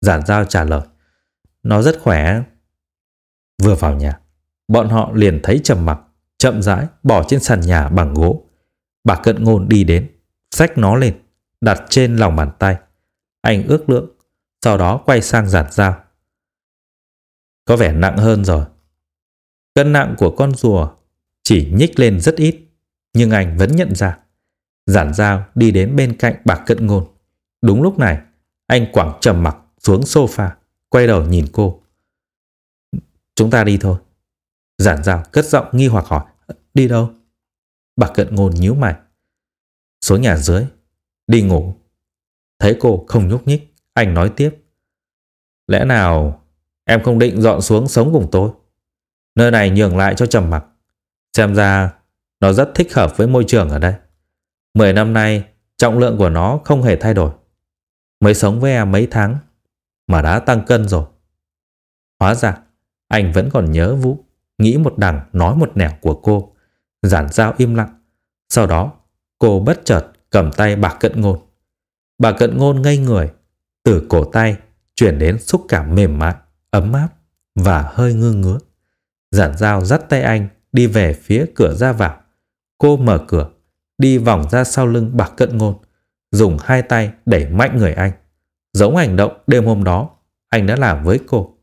Giản giao trả lời. Nó rất khỏe. Vừa vào nhà, bọn họ liền thấy trầm mặc, chậm rãi bỏ trên sàn nhà bằng gỗ. Bà cận ngôn đi đến, xách nó lên, đặt trên lòng bàn tay. Anh ước lượng, sau đó quay sang giản giao. Có vẻ nặng hơn rồi. Cân nặng của con rùa chỉ nhích lên rất ít, nhưng anh vẫn nhận ra. Giản giao đi đến bên cạnh bạc cận ngôn. Đúng lúc này, anh quẳng trầm mặc xuống sofa, quay đầu nhìn cô. Chúng ta đi thôi. Giản giao cất giọng nghi hoặc hỏi. Đi đâu? bạc cận ngôn nhíu mày. Xuống nhà dưới. Đi ngủ. Thấy cô không nhúc nhích, anh nói tiếp. Lẽ nào em không định dọn xuống sống cùng tôi? Nơi này nhường lại cho trầm mặc. Xem ra nó rất thích hợp với môi trường ở đây. Mười năm nay, trọng lượng của nó không hề thay đổi. Mới sống với em mấy tháng mà đã tăng cân rồi. Hóa ra, anh vẫn còn nhớ Vũ, nghĩ một đằng nói một nẻo của cô. Giản giao im lặng. Sau đó, cô bất chợt cầm tay bà cận ngôn. Bà cận ngôn ngây người, từ cổ tay chuyển đến xúc cảm mềm mại, ấm áp và hơi ngư ngứa. Giản dao dắt tay anh đi về phía cửa ra vào. Cô mở cửa, đi vòng ra sau lưng bà cận ngôn, dùng hai tay đẩy mạnh người anh. Giống hành động đêm hôm đó anh đã làm với cô.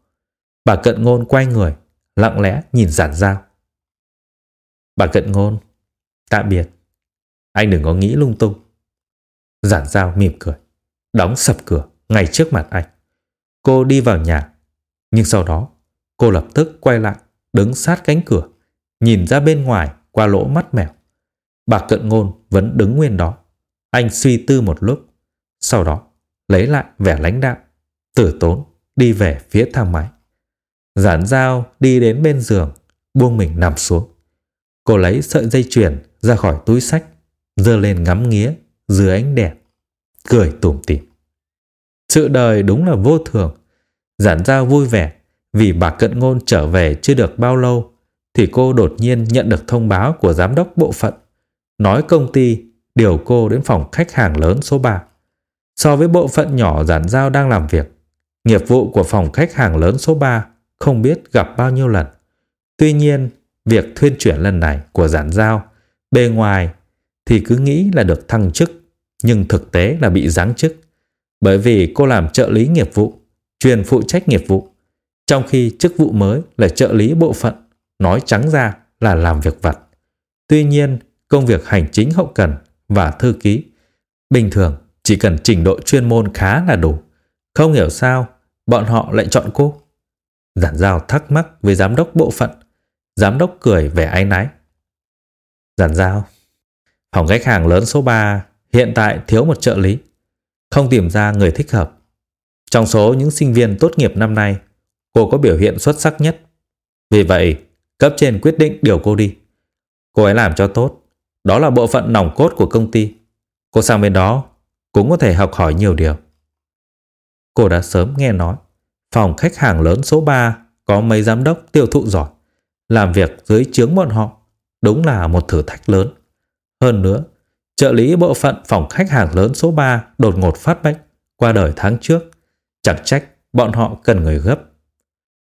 Bà cận ngôn quay người, lặng lẽ nhìn giản dao. Bà cận ngôn, tạm biệt. Anh đừng có nghĩ lung tung. Giản dao mỉm cười, đóng sập cửa ngay trước mặt anh. Cô đi vào nhà, nhưng sau đó cô lập tức quay lại, đứng sát cánh cửa, nhìn ra bên ngoài qua lỗ mắt mèo. Bà cận ngôn vẫn đứng nguyên đó. Anh suy tư một lúc, sau đó lấy lại vẻ lãnh đạm, tử tốn đi về phía thang máy. Giản dao đi đến bên giường, buông mình nằm xuống. Cô lấy sợi dây chuyền ra khỏi túi sách, dơ lên ngắm nghía dưới ánh đèn, cười tủm tỉm. Sự đời đúng là vô thường. Giản dao vui vẻ vì bà cận ngôn trở về chưa được bao lâu thì cô đột nhiên nhận được thông báo của giám đốc bộ phận nói công ty điều cô đến phòng khách hàng lớn số 3. So với bộ phận nhỏ giản giao đang làm việc, nghiệp vụ của phòng khách hàng lớn số 3 không biết gặp bao nhiêu lần. Tuy nhiên, việc thuyên chuyển lần này của giản giao bề ngoài thì cứ nghĩ là được thăng chức, nhưng thực tế là bị giáng chức. Bởi vì cô làm trợ lý nghiệp vụ, truyền phụ trách nghiệp vụ, trong khi chức vụ mới là trợ lý bộ phận, nói trắng ra là làm việc vặt. Tuy nhiên, công việc hành chính hậu cần và thư ký bình thường chỉ cần trình độ chuyên môn khá là đủ. Không hiểu sao bọn họ lại chọn cô. Giản giao thắc mắc với giám đốc bộ phận. Giám đốc cười vẻ áy náy. Giản giao, phòng khách hàng lớn số 3 hiện tại thiếu một trợ lý. Không tìm ra người thích hợp. Trong số những sinh viên tốt nghiệp năm nay, cô có biểu hiện xuất sắc nhất. Vì vậy, cấp trên quyết định điều cô đi. Cô ấy làm cho tốt. Đó là bộ phận nòng cốt của công ty. Cô sang bên đó cũng có thể học hỏi nhiều điều. Cô đã sớm nghe nói phòng khách hàng lớn số 3 có mấy giám đốc tiêu thụ giỏi. Làm việc dưới chướng bọn họ đúng là một thử thách lớn. Hơn nữa, trợ lý bộ phận phòng khách hàng lớn số 3 đột ngột phát bệnh qua đời tháng trước. Chẳng trách bọn họ cần người gấp.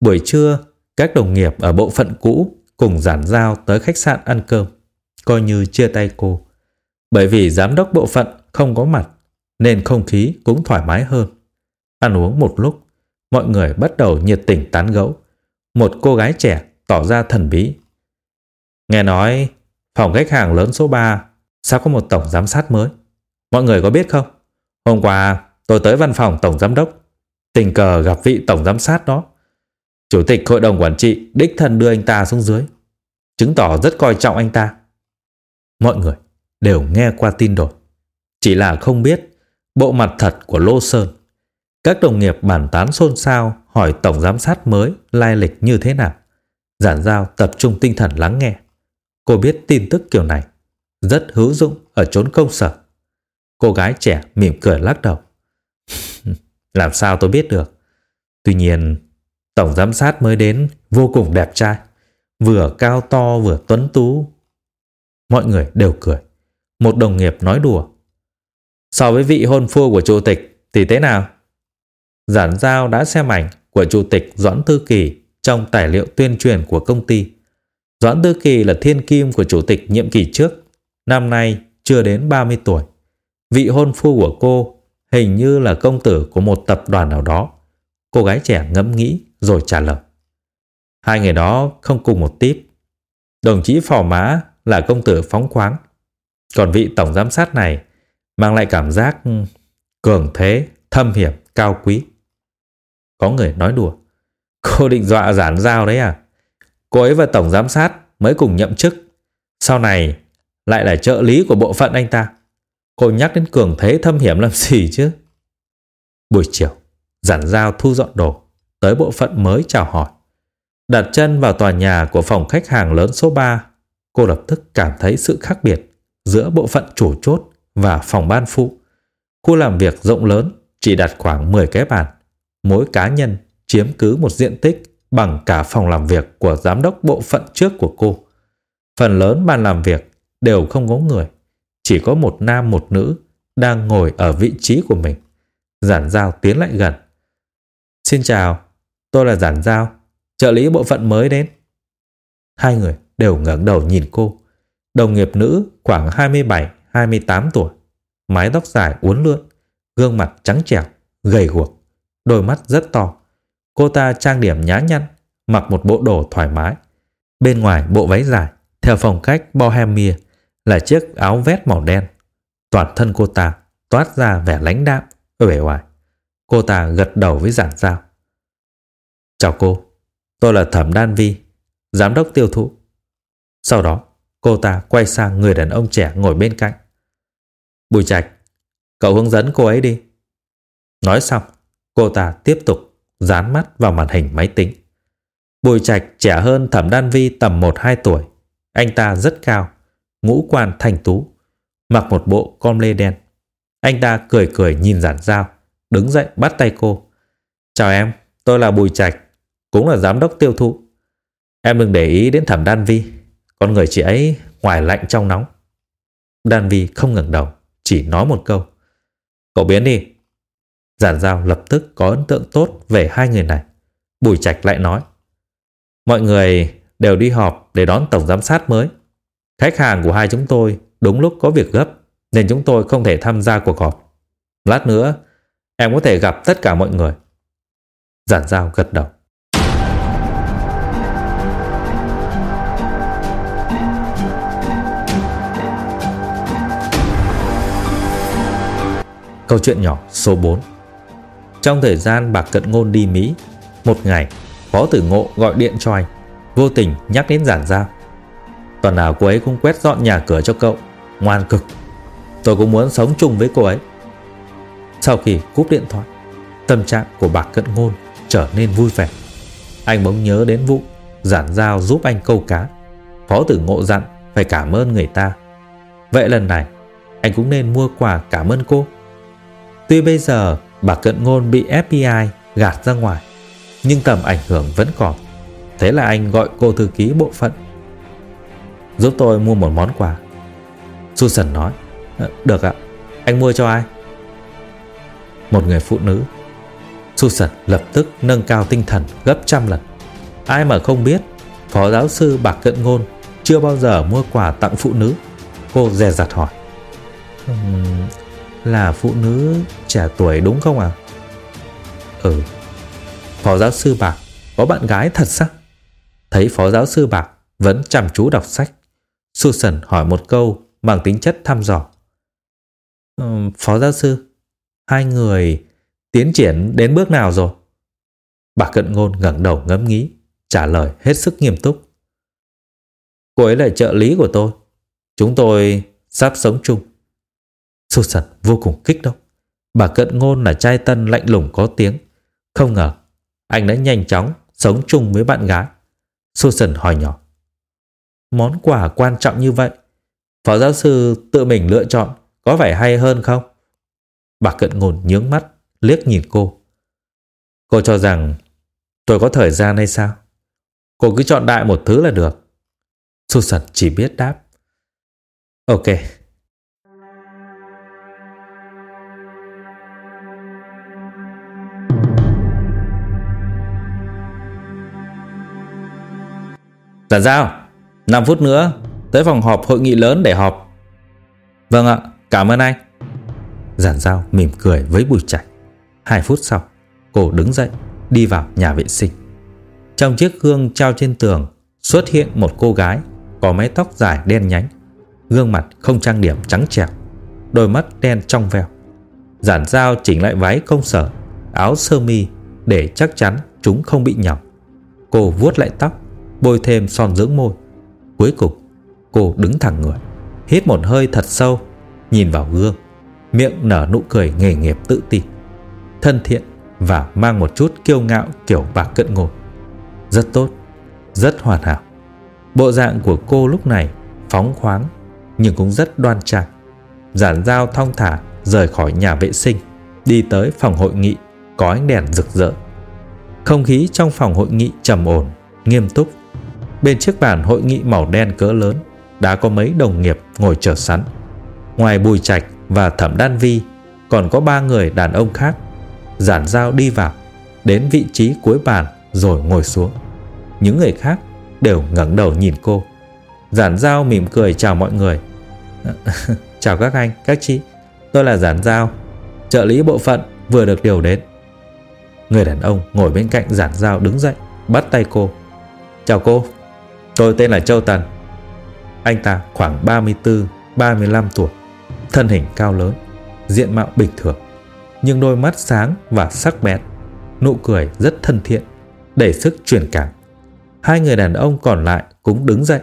Buổi trưa, các đồng nghiệp ở bộ phận cũ cùng giản giao tới khách sạn ăn cơm, coi như chia tay cô. Bởi vì giám đốc bộ phận không có mặt, nên không khí cũng thoải mái hơn. Ăn uống một lúc, mọi người bắt đầu nhiệt tình tán gẫu. Một cô gái trẻ tỏ ra thần bí. Nghe nói, phòng khách hàng lớn số 3 sao có một tổng giám sát mới. Mọi người có biết không? Hôm qua tôi tới văn phòng tổng giám đốc, tình cờ gặp vị tổng giám sát đó. Chủ tịch hội đồng quản trị đích thân đưa anh ta xuống dưới, chứng tỏ rất coi trọng anh ta. Mọi người đều nghe qua tin đồn, chỉ là không biết bộ mặt thật của Lô Sơn. Các đồng nghiệp bàn tán xôn xao hỏi tổng giám sát mới lai lịch như thế nào. Giản giao tập trung tinh thần lắng nghe. Cô biết tin tức kiểu này rất hữu dụng ở chốn công sở. Cô gái trẻ mỉm cười lắc đầu. Làm sao tôi biết được? Tuy nhiên, tổng giám sát mới đến vô cùng đẹp trai, vừa cao to vừa tuấn tú. Mọi người đều cười. Một đồng nghiệp nói đùa. So với vị hôn phu của chủ tịch thì thế nào? Giản giao đã xem ảnh của chủ tịch Doãn Tư Kỳ trong tài liệu tuyên truyền của công ty. Doãn Tư Kỳ là thiên kim của chủ tịch nhiệm kỳ trước, năm nay chưa đến 30 tuổi. Vị hôn phu của cô hình như là công tử của một tập đoàn nào đó. Cô gái trẻ ngẫm nghĩ rồi trả lời. Hai người đó không cùng một típ. Đồng chí Phò Mã là công tử phóng khoáng. Còn vị tổng giám sát này mang lại cảm giác cường thế, thâm hiểm, cao quý. Có người nói đùa. Cô định dọa giản giao đấy à? Cô ấy và tổng giám sát mới cùng nhậm chức. Sau này lại là trợ lý của bộ phận anh ta. Cô nhắc đến cường thế thâm hiểm làm gì chứ? Buổi chiều, giản giao thu dọn đồ, tới bộ phận mới chào hỏi. Đặt chân vào tòa nhà của phòng khách hàng lớn số 3, cô lập tức cảm thấy sự khác biệt giữa bộ phận chủ chốt và phòng ban phụ. Khu làm việc rộng lớn chỉ đặt khoảng 10 cái bàn. Mỗi cá nhân chiếm cứ một diện tích bằng cả phòng làm việc của giám đốc bộ phận trước của cô. Phần lớn bàn làm việc đều không có người. Chỉ có một nam một nữ đang ngồi ở vị trí của mình. Giản Giao tiến lại gần. Xin chào, tôi là Giản Giao, trợ lý bộ phận mới đến. Hai người đều ngẩng đầu nhìn cô. Đồng nghiệp nữ khoảng 27-28 tuổi, mái tóc dài uốn lượn, gương mặt trắng trẻo, gầy guộc, đôi mắt rất to. Cô ta trang điểm nhã nhặn, mặc một bộ đồ thoải mái. Bên ngoài bộ váy dài, theo phong cách Bohemia, là chiếc áo vest màu đen. Toàn thân cô ta toát ra vẻ lãnh đạm ở bề ngoài. Cô ta gật đầu với giản giao. Chào cô, tôi là Thẩm Đan Vi, giám đốc tiêu thụ. Sau đó, cô ta quay sang người đàn ông trẻ ngồi bên cạnh. Bùi Trạch, cậu hướng dẫn cô ấy đi. Nói xong, cô ta tiếp tục dán mắt vào màn hình máy tính. Bùi Trạch trẻ hơn Thẩm Đan Vi tầm 1-2 tuổi. Anh ta rất cao, ngũ quan thanh tú, mặc một bộ com lê đen. Anh ta cười cười nhìn giản dao, đứng dậy bắt tay cô. Chào em, tôi là Bùi Trạch, cũng là giám đốc tiêu thụ. Em đừng để ý đến thẩm Đan Vi, con người chị ấy ngoài lạnh trong nóng. Đan Vi không ngẩng đầu, chỉ nói một câu. Cậu biến đi. Giản giao lập tức có ấn tượng tốt về hai người này. Bùi Trạch lại nói. Mọi người đều đi họp để đón tổng giám sát mới. Khách hàng của hai chúng tôi đúng lúc có việc gấp nên chúng tôi không thể tham gia cuộc họp. Lát nữa, em có thể gặp tất cả mọi người. Giản giao gật đầu. Câu chuyện nhỏ số 4 Trong thời gian bà cận ngôn đi Mỹ, một ngày, Phó Tử Ngộ gọi điện cho anh, vô tình nhắc đến giản giao. Tuần nào cô ấy cũng quét dọn nhà cửa cho cậu Ngoan cực. Tôi cũng muốn sống chung với cô ấy. Sau khi cúp điện thoại Tâm trạng của bà cận ngôn trở nên vui vẻ. Anh bỗng nhớ đến vụ Giản giao giúp anh câu cá. Phó tử ngộ dặn phải cảm ơn người ta. Vậy lần này Anh cũng nên mua quà cảm ơn cô. Tuy bây giờ bà cận ngôn bị FBI gạt ra ngoài, Nhưng tầm ảnh hưởng vẫn còn. Thế là anh gọi cô thư ký bộ phận, Giúp tôi mua một món quà. Susan nói ờ, Được ạ. Anh mua cho ai? Một người phụ nữ. Susan lập tức nâng cao tinh thần gấp trăm lần. Ai mà không biết, Phó giáo sư Bạc Cận Ngôn Chưa bao giờ mua quà tặng phụ nữ. Cô dè dặt hỏi là phụ nữ trẻ tuổi đúng không à Ừ. Phó giáo sư Bạc, có bạn gái thật sao? Thấy phó giáo sư Bạc Vẫn chăm chú đọc sách. Susan hỏi một câu Bằng tính chất thăm dò. Ừ, phó giáo sư, Hai người tiến triển đến bước nào rồi? Bà cận ngôn ngẩng đầu ngẫm nghĩ, Trả lời hết sức nghiêm túc. Cô ấy là trợ lý của tôi. Chúng tôi sắp sống chung. Susan vô cùng kích động. Bà cận ngôn là trai tân lạnh lùng có tiếng. Không ngờ, Anh đã nhanh chóng sống chung với bạn gái. Susan hỏi nhỏ. Món quà quan trọng như vậy? Phó giáo sư tự mình lựa chọn, Có phải hay hơn không? Bà cận ngôn nhướng mắt, Liếc nhìn cô. Cô cho rằng, tôi có thời gian hay sao? Cô cứ chọn đại một thứ là được. Susan chỉ biết đáp. Ok Giản giao 5 phút nữa Tới phòng họp hội nghị lớn để họp. Vâng ạ, cảm ơn anh. Giản giao mỉm cười với Bùi Trạch. Hai phút sau, Cô đứng dậy, đi vào nhà vệ sinh. Trong chiếc gương treo trên tường Xuất hiện một cô gái Có mái tóc dài đen nhánh, Gương mặt không trang điểm trắng trẻo, Đôi mắt đen trong veo. Giản giao chỉnh lại váy công sở, Áo sơ mi Để chắc chắn chúng không bị nhỏng Cô vuốt lại tóc Bôi thêm son dưỡng môi. Cuối cùng, cô đứng thẳng người, Hít một hơi thật sâu, Nhìn vào gương, Miệng nở nụ cười nghề nghiệp tự tin, Thân thiện và mang một chút kiêu ngạo kiểu bạc cận ngột Rất tốt, Rất hoàn hảo. Bộ dạng của cô lúc này phóng khoáng, Nhưng cũng rất đoan trang. Giản dao thong thả rời khỏi nhà vệ sinh, Đi tới phòng hội nghị, Có ánh đèn rực rỡ. Không khí trong phòng hội nghị trầm ổn, Nghiêm túc. Bên chiếc bàn hội nghị màu đen cỡ lớn Đã có mấy đồng nghiệp ngồi chờ sẵn. Ngoài Bùi Trạch và Thẩm Đan Vi Còn có ba người đàn ông khác Giản dao đi vào Đến vị trí cuối bàn rồi ngồi xuống. Những người khác đều ngẩng đầu nhìn cô. Giản dao mỉm cười chào mọi người. Chào các anh, các chị. Tôi là Giản Giao Trợ lý bộ phận vừa được điều đến. Người đàn ông ngồi bên cạnh Giản Giao đứng dậy Bắt tay cô. Chào cô. Tôi tên là Châu Tần. Anh ta khoảng 34-35 tuổi, Thân hình cao lớn, Diện mạo bình thường, Nhưng đôi mắt sáng và sắc bén, Nụ cười rất thân thiện Đẩy sức truyền cảm. Hai người đàn ông còn lại cũng đứng dậy.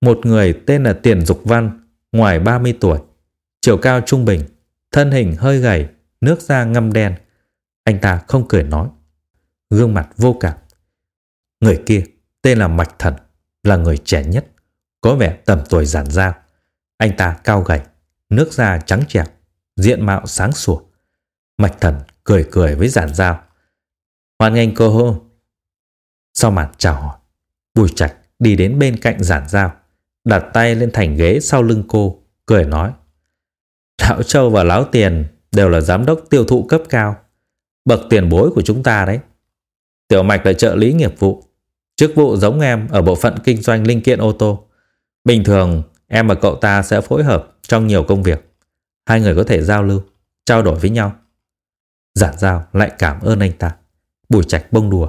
Một người tên là Tiền Dục Văn, Ngoài 30 tuổi, Chiều cao trung bình, Thân hình hơi gầy, Nước da ngâm đen. Anh ta không cười nói, Gương mặt vô cảm. Người kia tên là Mạch Thần là người trẻ nhất, có vẻ tầm tuổi giản dao. Anh ta cao gầy, nước da trắng trẻo, diện mạo sáng sủa. Mạch thần cười cười với giản dao. Hoan nghênh cô hô. Sau màn chào hỏi, Bùi Trạch đi đến bên cạnh giản dao, đặt tay lên thành ghế sau lưng cô, cười nói. Lão Châu và Lão Tiền đều là giám đốc tiêu thụ cấp cao, bậc tiền bối của chúng ta đấy. Tiểu Mạch là trợ lý nghiệp vụ, Chức vụ giống em ở bộ phận kinh doanh linh kiện ô tô. Bình thường em và cậu ta sẽ phối hợp trong nhiều công việc. Hai người có thể giao lưu, trao đổi với nhau. Giản giao lại cảm ơn anh ta. Bùi trạch bông đùa.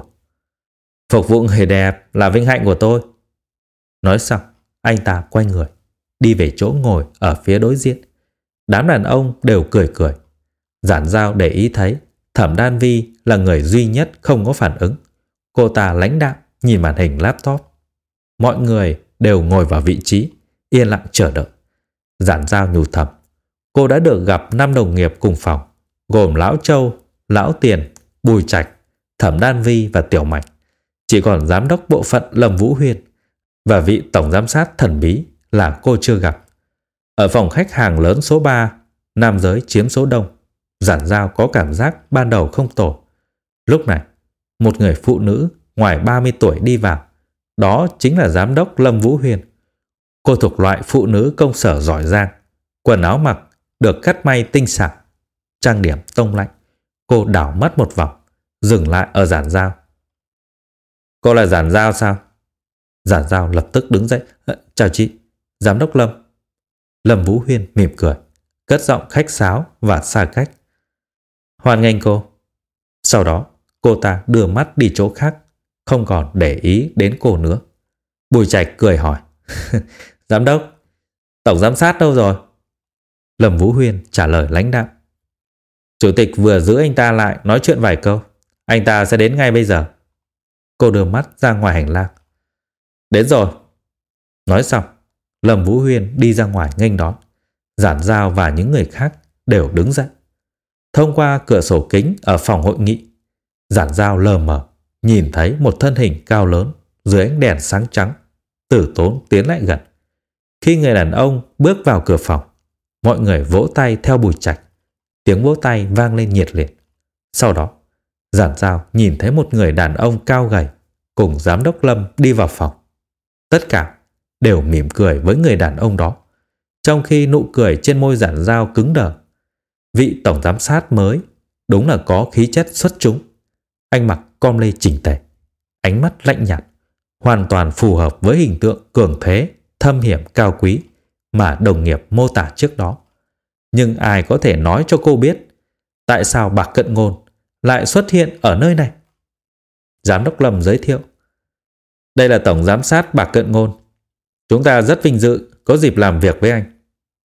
Phục vụ người đẹp là vinh hạnh của tôi. Nói xong, anh ta quay người, đi về chỗ ngồi ở phía đối diện. Đám đàn ông đều cười cười. Giản giao để ý thấy Thẩm Đan Vi là người duy nhất không có phản ứng. Cô ta lãnh đạm nhìn màn hình laptop. Mọi người đều ngồi vào vị trí, yên lặng chờ đợi. Giản giao nhủ thầm. Cô đã được gặp năm đồng nghiệp cùng phòng, gồm Lão Châu, Lão Tiền, Bùi Trạch, Thẩm Đan Vi và Tiểu Mạch. Chỉ còn giám đốc bộ phận Lâm Vũ Huyên và vị tổng giám sát thần bí là cô chưa gặp. Ở phòng khách hàng lớn số 3, nam giới chiếm số đông. Giản giao có cảm giác ban đầu không tổ. Lúc này, một người phụ nữ ngoài 30 tuổi đi vào. Đó chính là giám đốc Lâm Vũ Huyền. Cô thuộc loại phụ nữ công sở giỏi giang. Quần áo mặc được cắt may tinh xảo. Trang điểm tông lạnh. Cô đảo mắt một vòng, dừng lại ở giản dao. Cô là giản giao sao? Giản giao lập tức đứng dậy. Ờ, chào chị, giám đốc Lâm. Lâm Vũ Huyên mỉm cười, cất giọng khách sáo và xa cách. Hoan nghênh cô. Sau đó, cô ta đưa mắt đi chỗ khác, không còn để ý đến cô nữa. Bùi Trạch cười hỏi. Giám đốc, tổng giám sát đâu rồi? Lâm Vũ Huyên trả lời lãnh đạm. Chủ tịch vừa giữ anh ta lại nói chuyện vài câu. Anh ta sẽ đến ngay bây giờ. Cô đưa mắt ra ngoài hành lang. Đến rồi. Nói xong, Lâm Vũ Huyên đi ra ngoài nghênh đón. Giản Giao và những người khác đều đứng dậy. Thông qua cửa sổ kính ở phòng hội nghị, Giản Giao lờ mờ nhìn thấy một thân hình cao lớn dưới ánh đèn sáng trắng. Tử tốn tiến lại gần. Khi người đàn ông bước vào cửa phòng, mọi người vỗ tay theo bùi trạch. Tiếng vỗ tay vang lên nhiệt liệt. Sau đó, Giản Giao nhìn thấy một người đàn ông cao gầy cùng giám đốc Lâm đi vào phòng. Tất cả đều mỉm cười với người đàn ông đó, trong khi nụ cười trên môi Giản Giao cứng đờ. Vị tổng giám sát mới đúng là có khí chất xuất chúng. Anh mặc com lê chỉnh tề, ánh mắt lạnh nhạt, hoàn toàn phù hợp với hình tượng cường thế, thâm hiểm cao quý mà đồng nghiệp mô tả trước đó. Nhưng ai có thể nói cho cô biết tại sao bạc cận ngôn lại xuất hiện ở nơi này? Giám đốc Lâm giới thiệu. Đây là Tổng Giám sát Bạc Cận Ngôn. Chúng ta rất vinh dự có dịp làm việc với anh.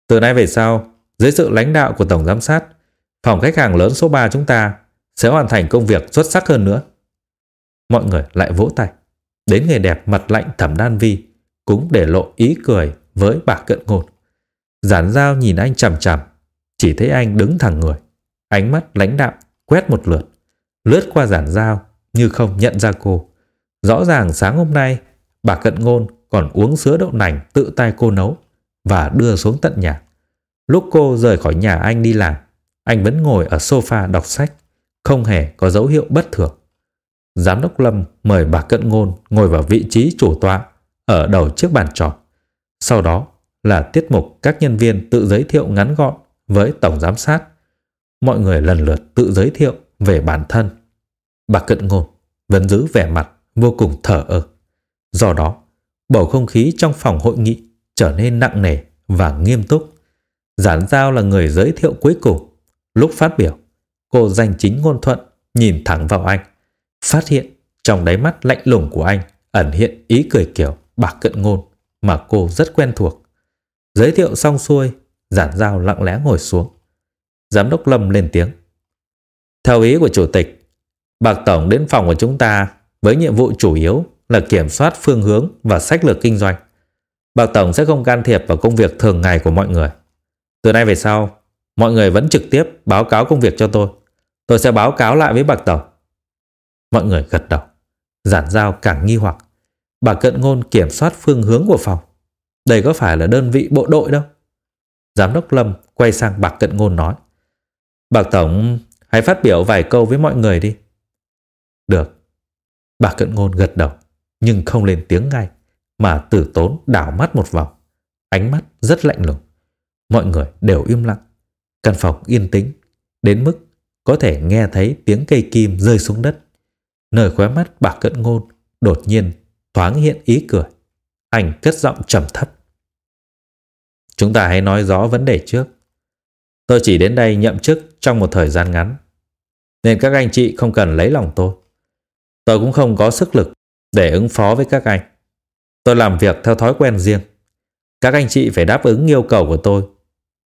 Từ nay về sau, dưới sự lãnh đạo của Tổng Giám sát, phòng khách hàng lớn số 3 chúng ta sẽ hoàn thành công việc xuất sắc hơn nữa. Mọi người lại vỗ tay. Đến người đẹp mặt lạnh thẩm đan vi cũng để lộ ý cười với bà Cận Ngôn. Giản giao nhìn anh chằm chằm, chỉ thấy anh đứng thẳng người, ánh mắt lãnh đạm quét một lượt, lướt qua giản giao như không nhận ra cô. Rõ ràng sáng hôm nay, bà Cận Ngôn còn uống sữa đậu nành tự tay cô nấu và đưa xuống tận nhà. Lúc cô rời khỏi nhà anh đi làm, anh vẫn ngồi ở sofa đọc sách, không hề có dấu hiệu bất thường. Giám đốc Lâm mời bà Cận Ngôn ngồi vào vị trí chủ tọa ở đầu chiếc bàn tròn. Sau đó là tiết mục các nhân viên tự giới thiệu ngắn gọn với tổng giám sát. Mọi người lần lượt tự giới thiệu về bản thân. Bà Cận Ngôn vẫn giữ vẻ mặt vô cùng thở ơ. Do đó, bầu không khí trong phòng hội nghị trở nên nặng nề và nghiêm túc. Giản Giao là người giới thiệu cuối cùng. Lúc phát biểu, cô danh chính ngôn thuận nhìn thẳng vào anh, phát hiện trong đáy mắt lạnh lùng của anh ẩn hiện ý cười kiểu bạc cận ngôn mà cô rất quen thuộc. Giới thiệu xong xuôi, giản giao lặng lẽ ngồi xuống. Giám đốc Lâm lên tiếng. Theo ý của chủ tịch, Bạc Tổng đến phòng của chúng ta với nhiệm vụ chủ yếu là kiểm soát phương hướng và sách lược kinh doanh. Bạc Tổng sẽ không can thiệp vào công việc thường ngày của mọi người. Từ nay về sau, mọi người vẫn trực tiếp báo cáo công việc cho tôi. Tôi sẽ báo cáo lại với Bạc Tổng. Mọi người gật đầu. Giản giao càng nghi hoặc. Bà cận ngôn kiểm soát phương hướng của phòng. Đây có phải là đơn vị bộ đội đâu. Giám đốc Lâm quay sang bạc cận ngôn nói. Bạc Tổng, hãy phát biểu vài câu với mọi người đi. Được. Bà cận ngôn gật đầu, nhưng không lên tiếng ngay, mà tử tốn đảo mắt một vòng. Ánh mắt rất lạnh lùng. Mọi người đều im lặng. Căn phòng yên tĩnh, đến mức có thể nghe thấy tiếng cây kim rơi xuống đất. Nơi khóe mắt bà cận ngôn đột nhiên thoáng hiện ý cười. Anh cất giọng trầm thấp. Chúng ta hãy nói rõ vấn đề trước. Tôi chỉ đến đây nhậm chức trong một thời gian ngắn. Nên các anh chị không cần lấy lòng tôi. Tôi cũng không có sức lực để ứng phó với các anh. Tôi làm việc theo thói quen riêng. Các anh chị phải đáp ứng yêu cầu của tôi,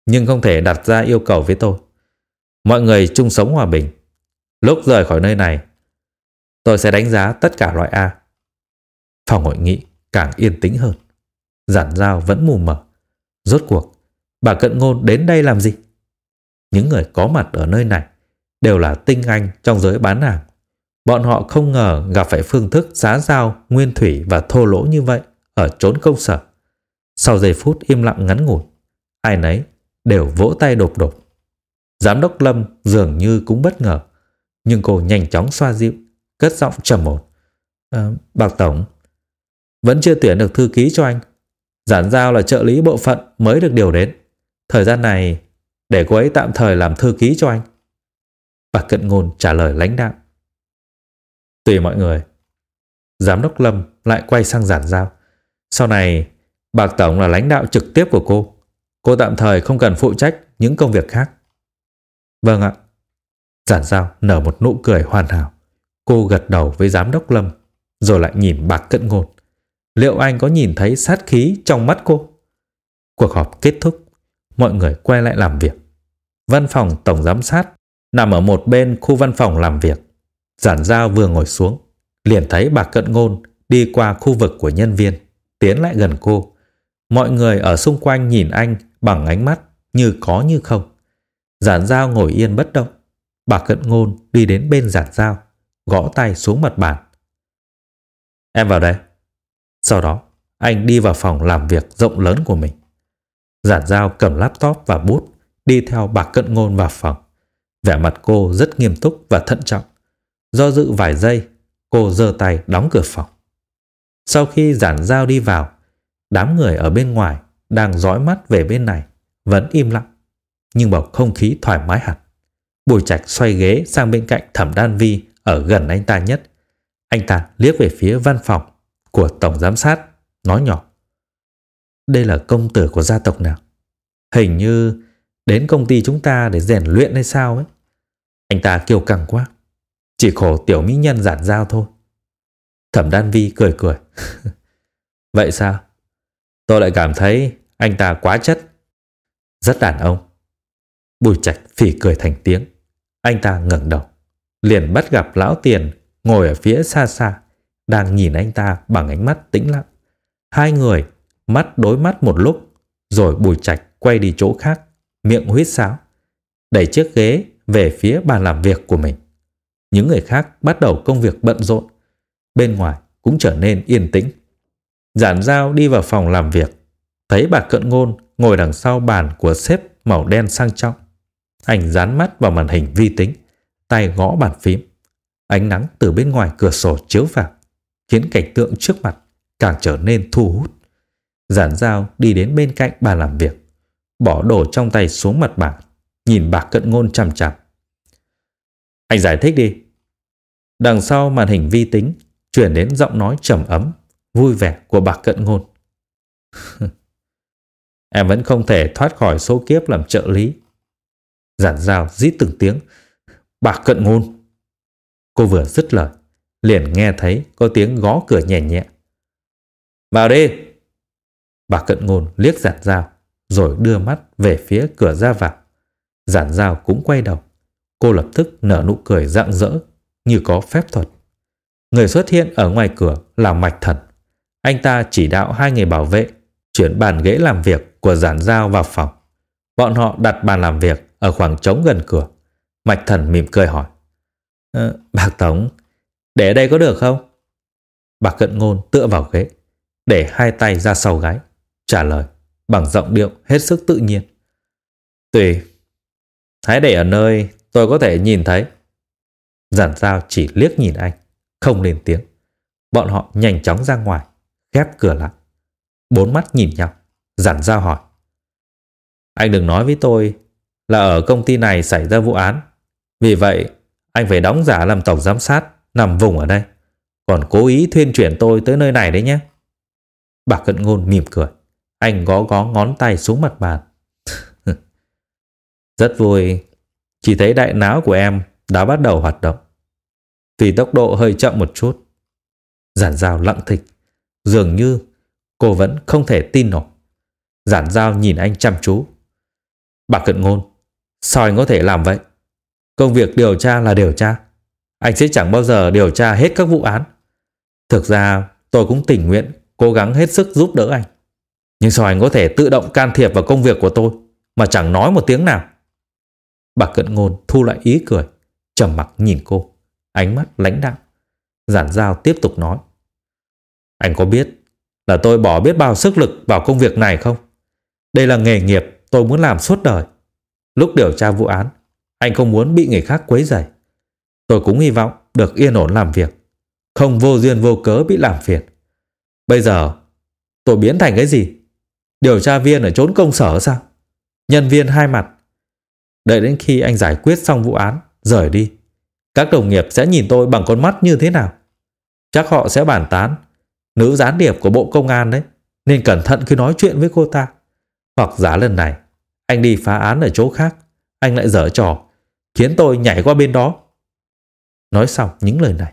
nhưng không thể đặt ra yêu cầu với tôi. Mọi người chung sống hòa bình. Lúc rời khỏi nơi này, tôi sẽ đánh giá tất cả loại A. Phòng hội nghị càng yên tĩnh hơn. Giản giao vẫn mù mờ. Rốt cuộc, bà Cận Ngôn đến đây làm gì? Những người có mặt ở nơi này đều là tinh anh trong giới bán hàng. Bọn họ không ngờ gặp phải phương thức giá giao, nguyên thủy và thô lỗ như vậy ở trốn công sở. Sau giây phút im lặng ngắn ngủi, ai nấy đều vỗ tay đột đột. Giám đốc Lâm dường như cũng bất ngờ, nhưng cô nhanh chóng xoa dịu, cất giọng trầm ổn. Ờ, à, bạc Tổng, vẫn chưa tuyển được thư ký cho anh. Giản giao là trợ lý bộ phận mới được điều đến. Thời gian này để cô ấy tạm thời làm thư ký cho anh. bạc Cận Ngôn trả lời lãnh đạo. Tùy mọi người. Giám đốc Lâm lại quay sang giản giao. Sau này, Bạc Tổng là lãnh đạo trực tiếp của cô. Cô tạm thời không cần phụ trách những công việc khác. Vâng ạ. Giản giao nở một nụ cười hoàn hảo. Cô gật đầu với giám đốc Lâm, rồi lại nhìn Bạc Cận Ngôn. Liệu anh có nhìn thấy sát khí trong mắt cô? Cuộc họp kết thúc, mọi người quay lại làm việc. Văn phòng tổng giám sát nằm ở một bên khu văn phòng làm việc. Giản giao vừa ngồi xuống, liền thấy bà Cận Ngôn đi qua khu vực của nhân viên, tiến lại gần cô. Mọi người ở xung quanh nhìn anh bằng ánh mắt như có như không. Giản giao ngồi yên bất động. Bà Cận Ngôn đi đến bên giản giao, gõ tay xuống mặt bàn. Em vào đây. Sau đó, anh đi vào phòng làm việc rộng lớn của mình. Giản giao cầm laptop và bút, đi theo bà Cận Ngôn vào phòng. Vẻ mặt cô rất nghiêm túc và thận trọng. Do dự vài giây, cô giơ tay đóng cửa phòng. Sau khi giản giao đi vào, đám người ở bên ngoài đang dõi mắt về bên này, vẫn im lặng. Nhưng bầu không khí thoải mái hẳn. Bùi Trạch xoay ghế sang bên cạnh Thẩm Đan Vi ở gần anh ta nhất. Anh ta liếc về phía văn phòng của Tổng Giám sát, nói nhỏ. Đây là công tử của gia tộc nào? Hình như đến công ty chúng ta để rèn luyện hay sao ấy. Anh ta kiêu căng quá. Chỉ khổ tiểu mỹ nhân giản giao thôi. Thẩm Đan Vi cười cười. Vậy sao? Tôi lại cảm thấy anh ta quá chất. Rất đàn ông. Bùi Trạch phỉ cười thành tiếng. Anh ta ngẩng đầu. Liền bắt gặp lão tiền ngồi ở phía xa xa. Đang nhìn anh ta bằng ánh mắt tĩnh lặng. Hai người mắt đối mắt một lúc. Rồi Bùi Trạch quay đi chỗ khác. Miệng huyết sáo. Đẩy chiếc ghế về phía bàn làm việc của mình. Những người khác bắt đầu công việc bận rộn. Bên ngoài cũng trở nên yên tĩnh. Giản giao đi vào phòng làm việc. Thấy bà cận ngôn ngồi đằng sau bàn của sếp màu đen sang trọng. Anh dán mắt vào màn hình vi tính, tay gõ bàn phím. Ánh nắng từ bên ngoài cửa sổ chiếu vào, khiến cảnh tượng trước mặt càng trở nên thu hút. Giản giao đi đến bên cạnh bàn làm việc, bỏ đồ trong tay xuống mặt bàn, nhìn bà cận ngôn chằm chằm. Anh giải thích đi. Đằng sau màn hình vi tính chuyển đến giọng nói trầm ấm, vui vẻ của bà cận ngôn. em vẫn không thể thoát khỏi số kiếp làm trợ lý. Giản dao rít từng tiếng. Bà cận ngôn. Cô vừa dứt lời, liền nghe thấy có tiếng gõ cửa nhẹ nhẹ. Vào đi. Bà cận ngôn liếc giản dao, rồi đưa mắt về phía cửa ra vào. Giản dao cũng quay đầu. Cô lập tức nở nụ cười rạng rỡ, như có phép thuật. Người xuất hiện ở ngoài cửa là Mạch Thần. Anh ta chỉ đạo hai người bảo vệ chuyển bàn ghế làm việc của giản giao vào phòng. Bọn họ đặt bàn làm việc ở khoảng trống gần cửa. Mạch Thần mỉm cười hỏi. Ờ, à, bác Tống, để ở đây có được không? Bạc Cận Ngôn tựa vào ghế, để hai tay ra sau gáy, trả lời bằng giọng điệu hết sức tự nhiên. Tùy, hãy để ở nơi tôi có thể nhìn thấy. Giản giao chỉ liếc nhìn anh không lên tiếng. Bọn họ nhanh chóng ra ngoài, khép cửa lại. Bốn mắt nhìn nhau, giản giao hỏi. Anh đừng nói với tôi là ở công ty này xảy ra vụ án. Vì vậy, anh phải đóng giả làm tổng giám sát nằm vùng ở đây. Còn cố ý thuyên chuyển tôi tới nơi này đấy nhé. Bà Cận Ngôn mỉm cười. Anh gó gó ngón tay xuống mặt bàn. Rất vui. Chỉ thấy đại não của em đã bắt đầu hoạt động vì tốc độ hơi chậm một chút. Giản dao lặng thịch, dường như cô vẫn không thể tin nổi. Giản dao nhìn anh chăm chú. Bà cận ngôn, sao anh có thể làm vậy? Công việc điều tra là điều tra. Anh sẽ chẳng bao giờ điều tra hết các vụ án. Thực ra tôi cũng tình nguyện cố gắng hết sức giúp đỡ anh. Nhưng sao anh có thể tự động can thiệp vào công việc của tôi mà chẳng nói một tiếng nào? Bà cận ngôn thu lại ý cười, trầm mặc nhìn cô ánh mắt lãnh đạm. Giản giao tiếp tục nói. Anh có biết là tôi bỏ biết bao sức lực vào công việc này không? Đây là nghề nghiệp tôi muốn làm suốt đời. Lúc điều tra vụ án, anh không muốn bị người khác quấy rầy. Tôi cũng hy vọng được yên ổn làm việc, không vô duyên vô cớ bị làm phiền. Bây giờ, tôi biến thành cái gì? Điều tra viên ở trốn công sở sao? Nhân viên hai mặt. Đợi đến khi anh giải quyết xong vụ án, rời đi. Các đồng nghiệp sẽ nhìn tôi bằng con mắt như thế nào? Chắc họ sẽ bàn tán. Nữ gián điệp của Bộ Công an đấy. Nên cẩn thận khi nói chuyện với cô ta. Hoặc giá lần này, anh đi phá án ở chỗ khác. Anh lại dở trò, khiến tôi nhảy qua bên đó. Nói xong những lời này,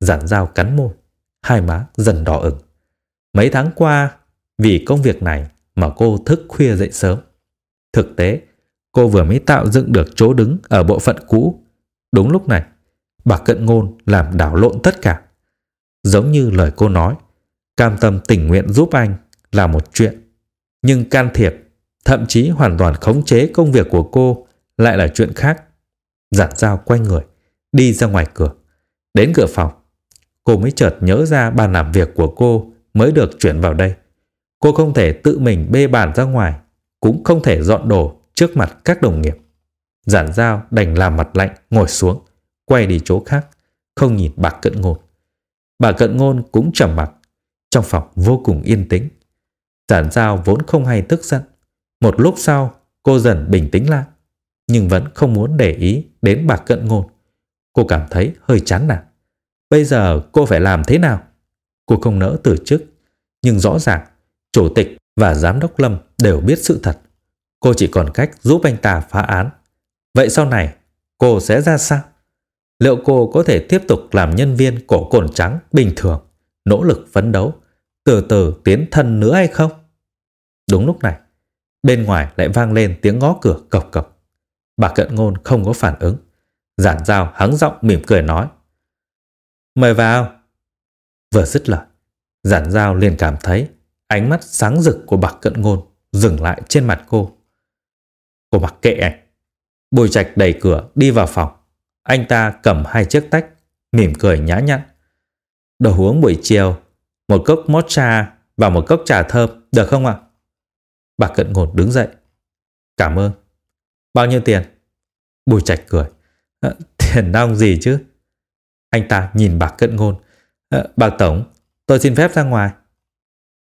giản dao cắn môi, hai má dần đỏ ửng. Mấy tháng qua, vì công việc này mà cô thức khuya dậy sớm. Thực tế, cô vừa mới tạo dựng được chỗ đứng ở bộ phận cũ. Đúng lúc này, bà cận ngôn làm đảo lộn tất cả. Giống như lời cô nói, cam tâm tình nguyện giúp anh là một chuyện. Nhưng can thiệp, thậm chí hoàn toàn khống chế công việc của cô lại là chuyện khác. Giản dao quay người, đi ra ngoài cửa. Đến cửa phòng, cô mới chợt nhớ ra bàn làm việc của cô mới được chuyển vào đây. Cô không thể tự mình bê bàn ra ngoài, cũng không thể dọn đồ trước mặt các đồng nghiệp. Giản dao đành làm mặt lạnh ngồi xuống, quay đi chỗ khác, không nhìn bà cận ngôn. Bà cận ngôn cũng trầm mặc, trong phòng vô cùng yên tĩnh. Giản dao vốn không hay tức giận. Một lúc sau, cô dần bình tĩnh lại, nhưng vẫn không muốn để ý đến bà cận ngôn. Cô cảm thấy hơi chán nản. Bây giờ cô phải làm thế nào? Cô không nỡ từ chức, nhưng rõ ràng chủ tịch và giám đốc Lâm đều biết sự thật. Cô chỉ còn cách giúp anh ta phá án. Vậy sau này, cô sẽ ra sao? Liệu cô có thể tiếp tục làm nhân viên cổ cồn trắng bình thường, nỗ lực phấn đấu, từ từ tiến thân nữa hay không? Đúng lúc này, bên ngoài lại vang lên tiếng ngó cửa cộc cộc. Bà cận ngôn không có phản ứng. Giản dao hắng giọng mỉm cười nói. Mời vào. Vừa dứt lời, giản dao liền cảm thấy ánh mắt sáng rực của bạc cận ngôn dừng lại trên mặt cô. Cô mặc kệ anh. Bùi trạch đẩy cửa đi vào phòng. Anh ta cầm hai chiếc tách, mỉm cười nhã nhặn. Đồ uống buổi chiều, một cốc mocha và một cốc trà thơm, được không ạ? Bạc cận ngôn đứng dậy. Cảm ơn. Bao nhiêu tiền? Bùi trạch cười. À, tiền đong gì chứ? Anh ta nhìn bạc cận ngôn. Ờ, à, bạc tổng, tôi xin phép ra ngoài.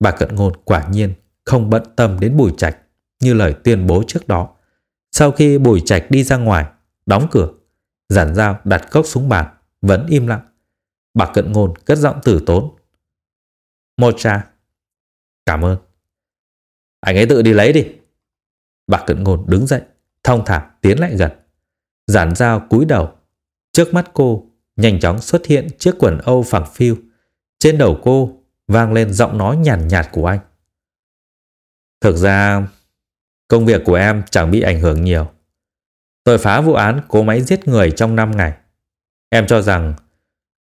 Bà cận ngôn quả nhiên không bận tâm đến bùi trạch như lời tuyên bố trước đó. Sau khi bùi trạch đi ra ngoài, đóng cửa, giản dao đặt cốc xuống bàn, vẫn im lặng. Bà cận ngôn cất giọng tử tốn. Một trà. Cảm ơn. Anh ấy tự đi lấy đi. Bà cận ngôn đứng dậy, thong thả tiến lại gần. Giản dao cúi đầu. Trước mắt cô, nhanh chóng xuất hiện chiếc quần âu phẳng phiu. Trên đầu cô vang lên giọng nói nhàn nhạt, của anh. Thực ra, công việc của em chẳng bị ảnh hưởng nhiều. Tôi phá vụ án cố máy giết người trong 5 ngày. Em cho rằng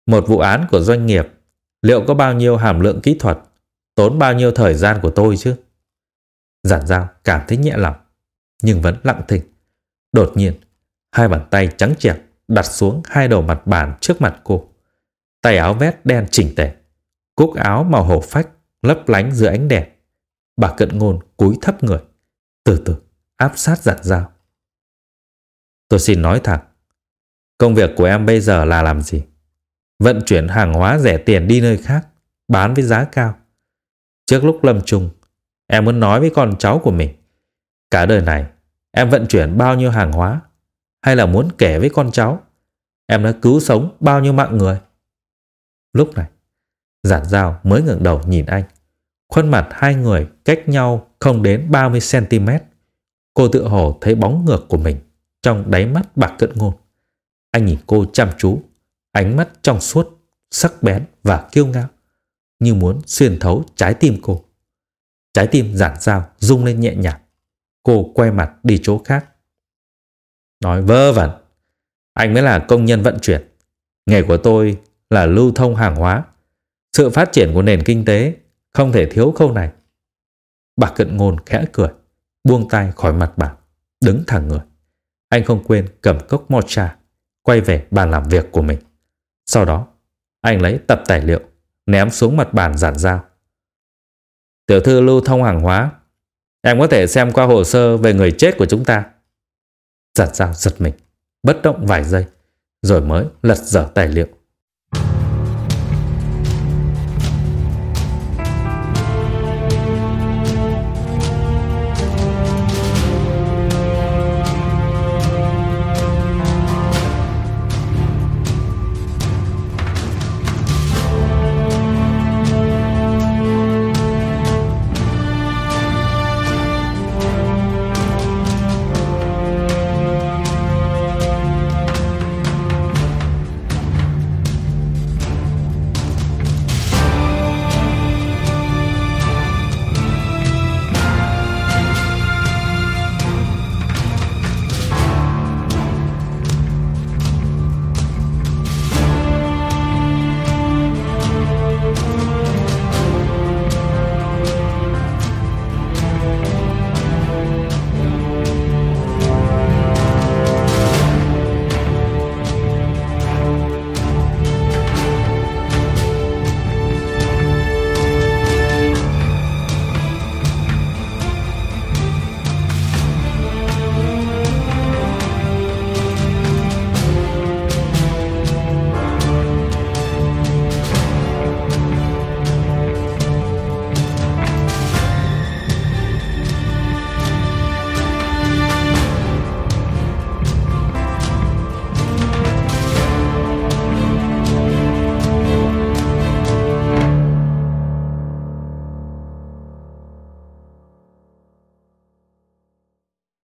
một vụ án của doanh nghiệp liệu có bao nhiêu hàm lượng kỹ thuật, tốn bao nhiêu thời gian của tôi chứ? Giản dao cảm thấy nhẹ lòng, nhưng vẫn lặng thinh. Đột nhiên, hai bàn tay trắng trẻo đặt xuống hai đầu mặt bàn trước mặt cô. Tay áo vest đen chỉnh tề, cúc áo màu hổ phách lấp lánh dưới ánh đèn. Bà cận ngôn cúi thấp người, từ từ áp sát giặt dao. Tôi xin nói thẳng, công việc của em bây giờ là làm gì? Vận chuyển hàng hóa rẻ tiền đi nơi khác, bán với giá cao. Trước lúc lâm chung, em muốn nói với con cháu của mình. Cả đời này, em vận chuyển bao nhiêu hàng hóa? Hay là muốn kể với con cháu? Em đã cứu sống bao nhiêu mạng người? Lúc này, Giản dao mới ngẩng đầu nhìn anh. Khuôn mặt hai người cách nhau không đến 30cm. Cô tự hồ thấy bóng ngược của mình trong đáy mắt bạc cận ngôn. Anh nhìn cô chăm chú, ánh mắt trong suốt, sắc bén và kiêu ngạo, như muốn xuyên thấu trái tim cô. Trái tim giản dao rung lên nhẹ nhàng. Cô quay mặt đi chỗ khác. Nói vơ vẩn. Anh mới là công nhân vận chuyển. Nghề của tôi là lưu thông hàng hóa. Sự phát triển của nền kinh tế không thể thiếu khâu này. Bà cận ngôn khẽ cười, buông tay khỏi mặt bà, đứng thẳng người. Anh không quên cầm cốc mocha, quay về bàn làm việc của mình. Sau đó, anh lấy tập tài liệu, ném xuống mặt bàn giản dao. Tiểu thư lưu thông hàng hóa, em có thể xem qua hồ sơ về người chết của chúng ta. Giật dao giật mình, bất động vài giây, rồi mới lật dở tài liệu.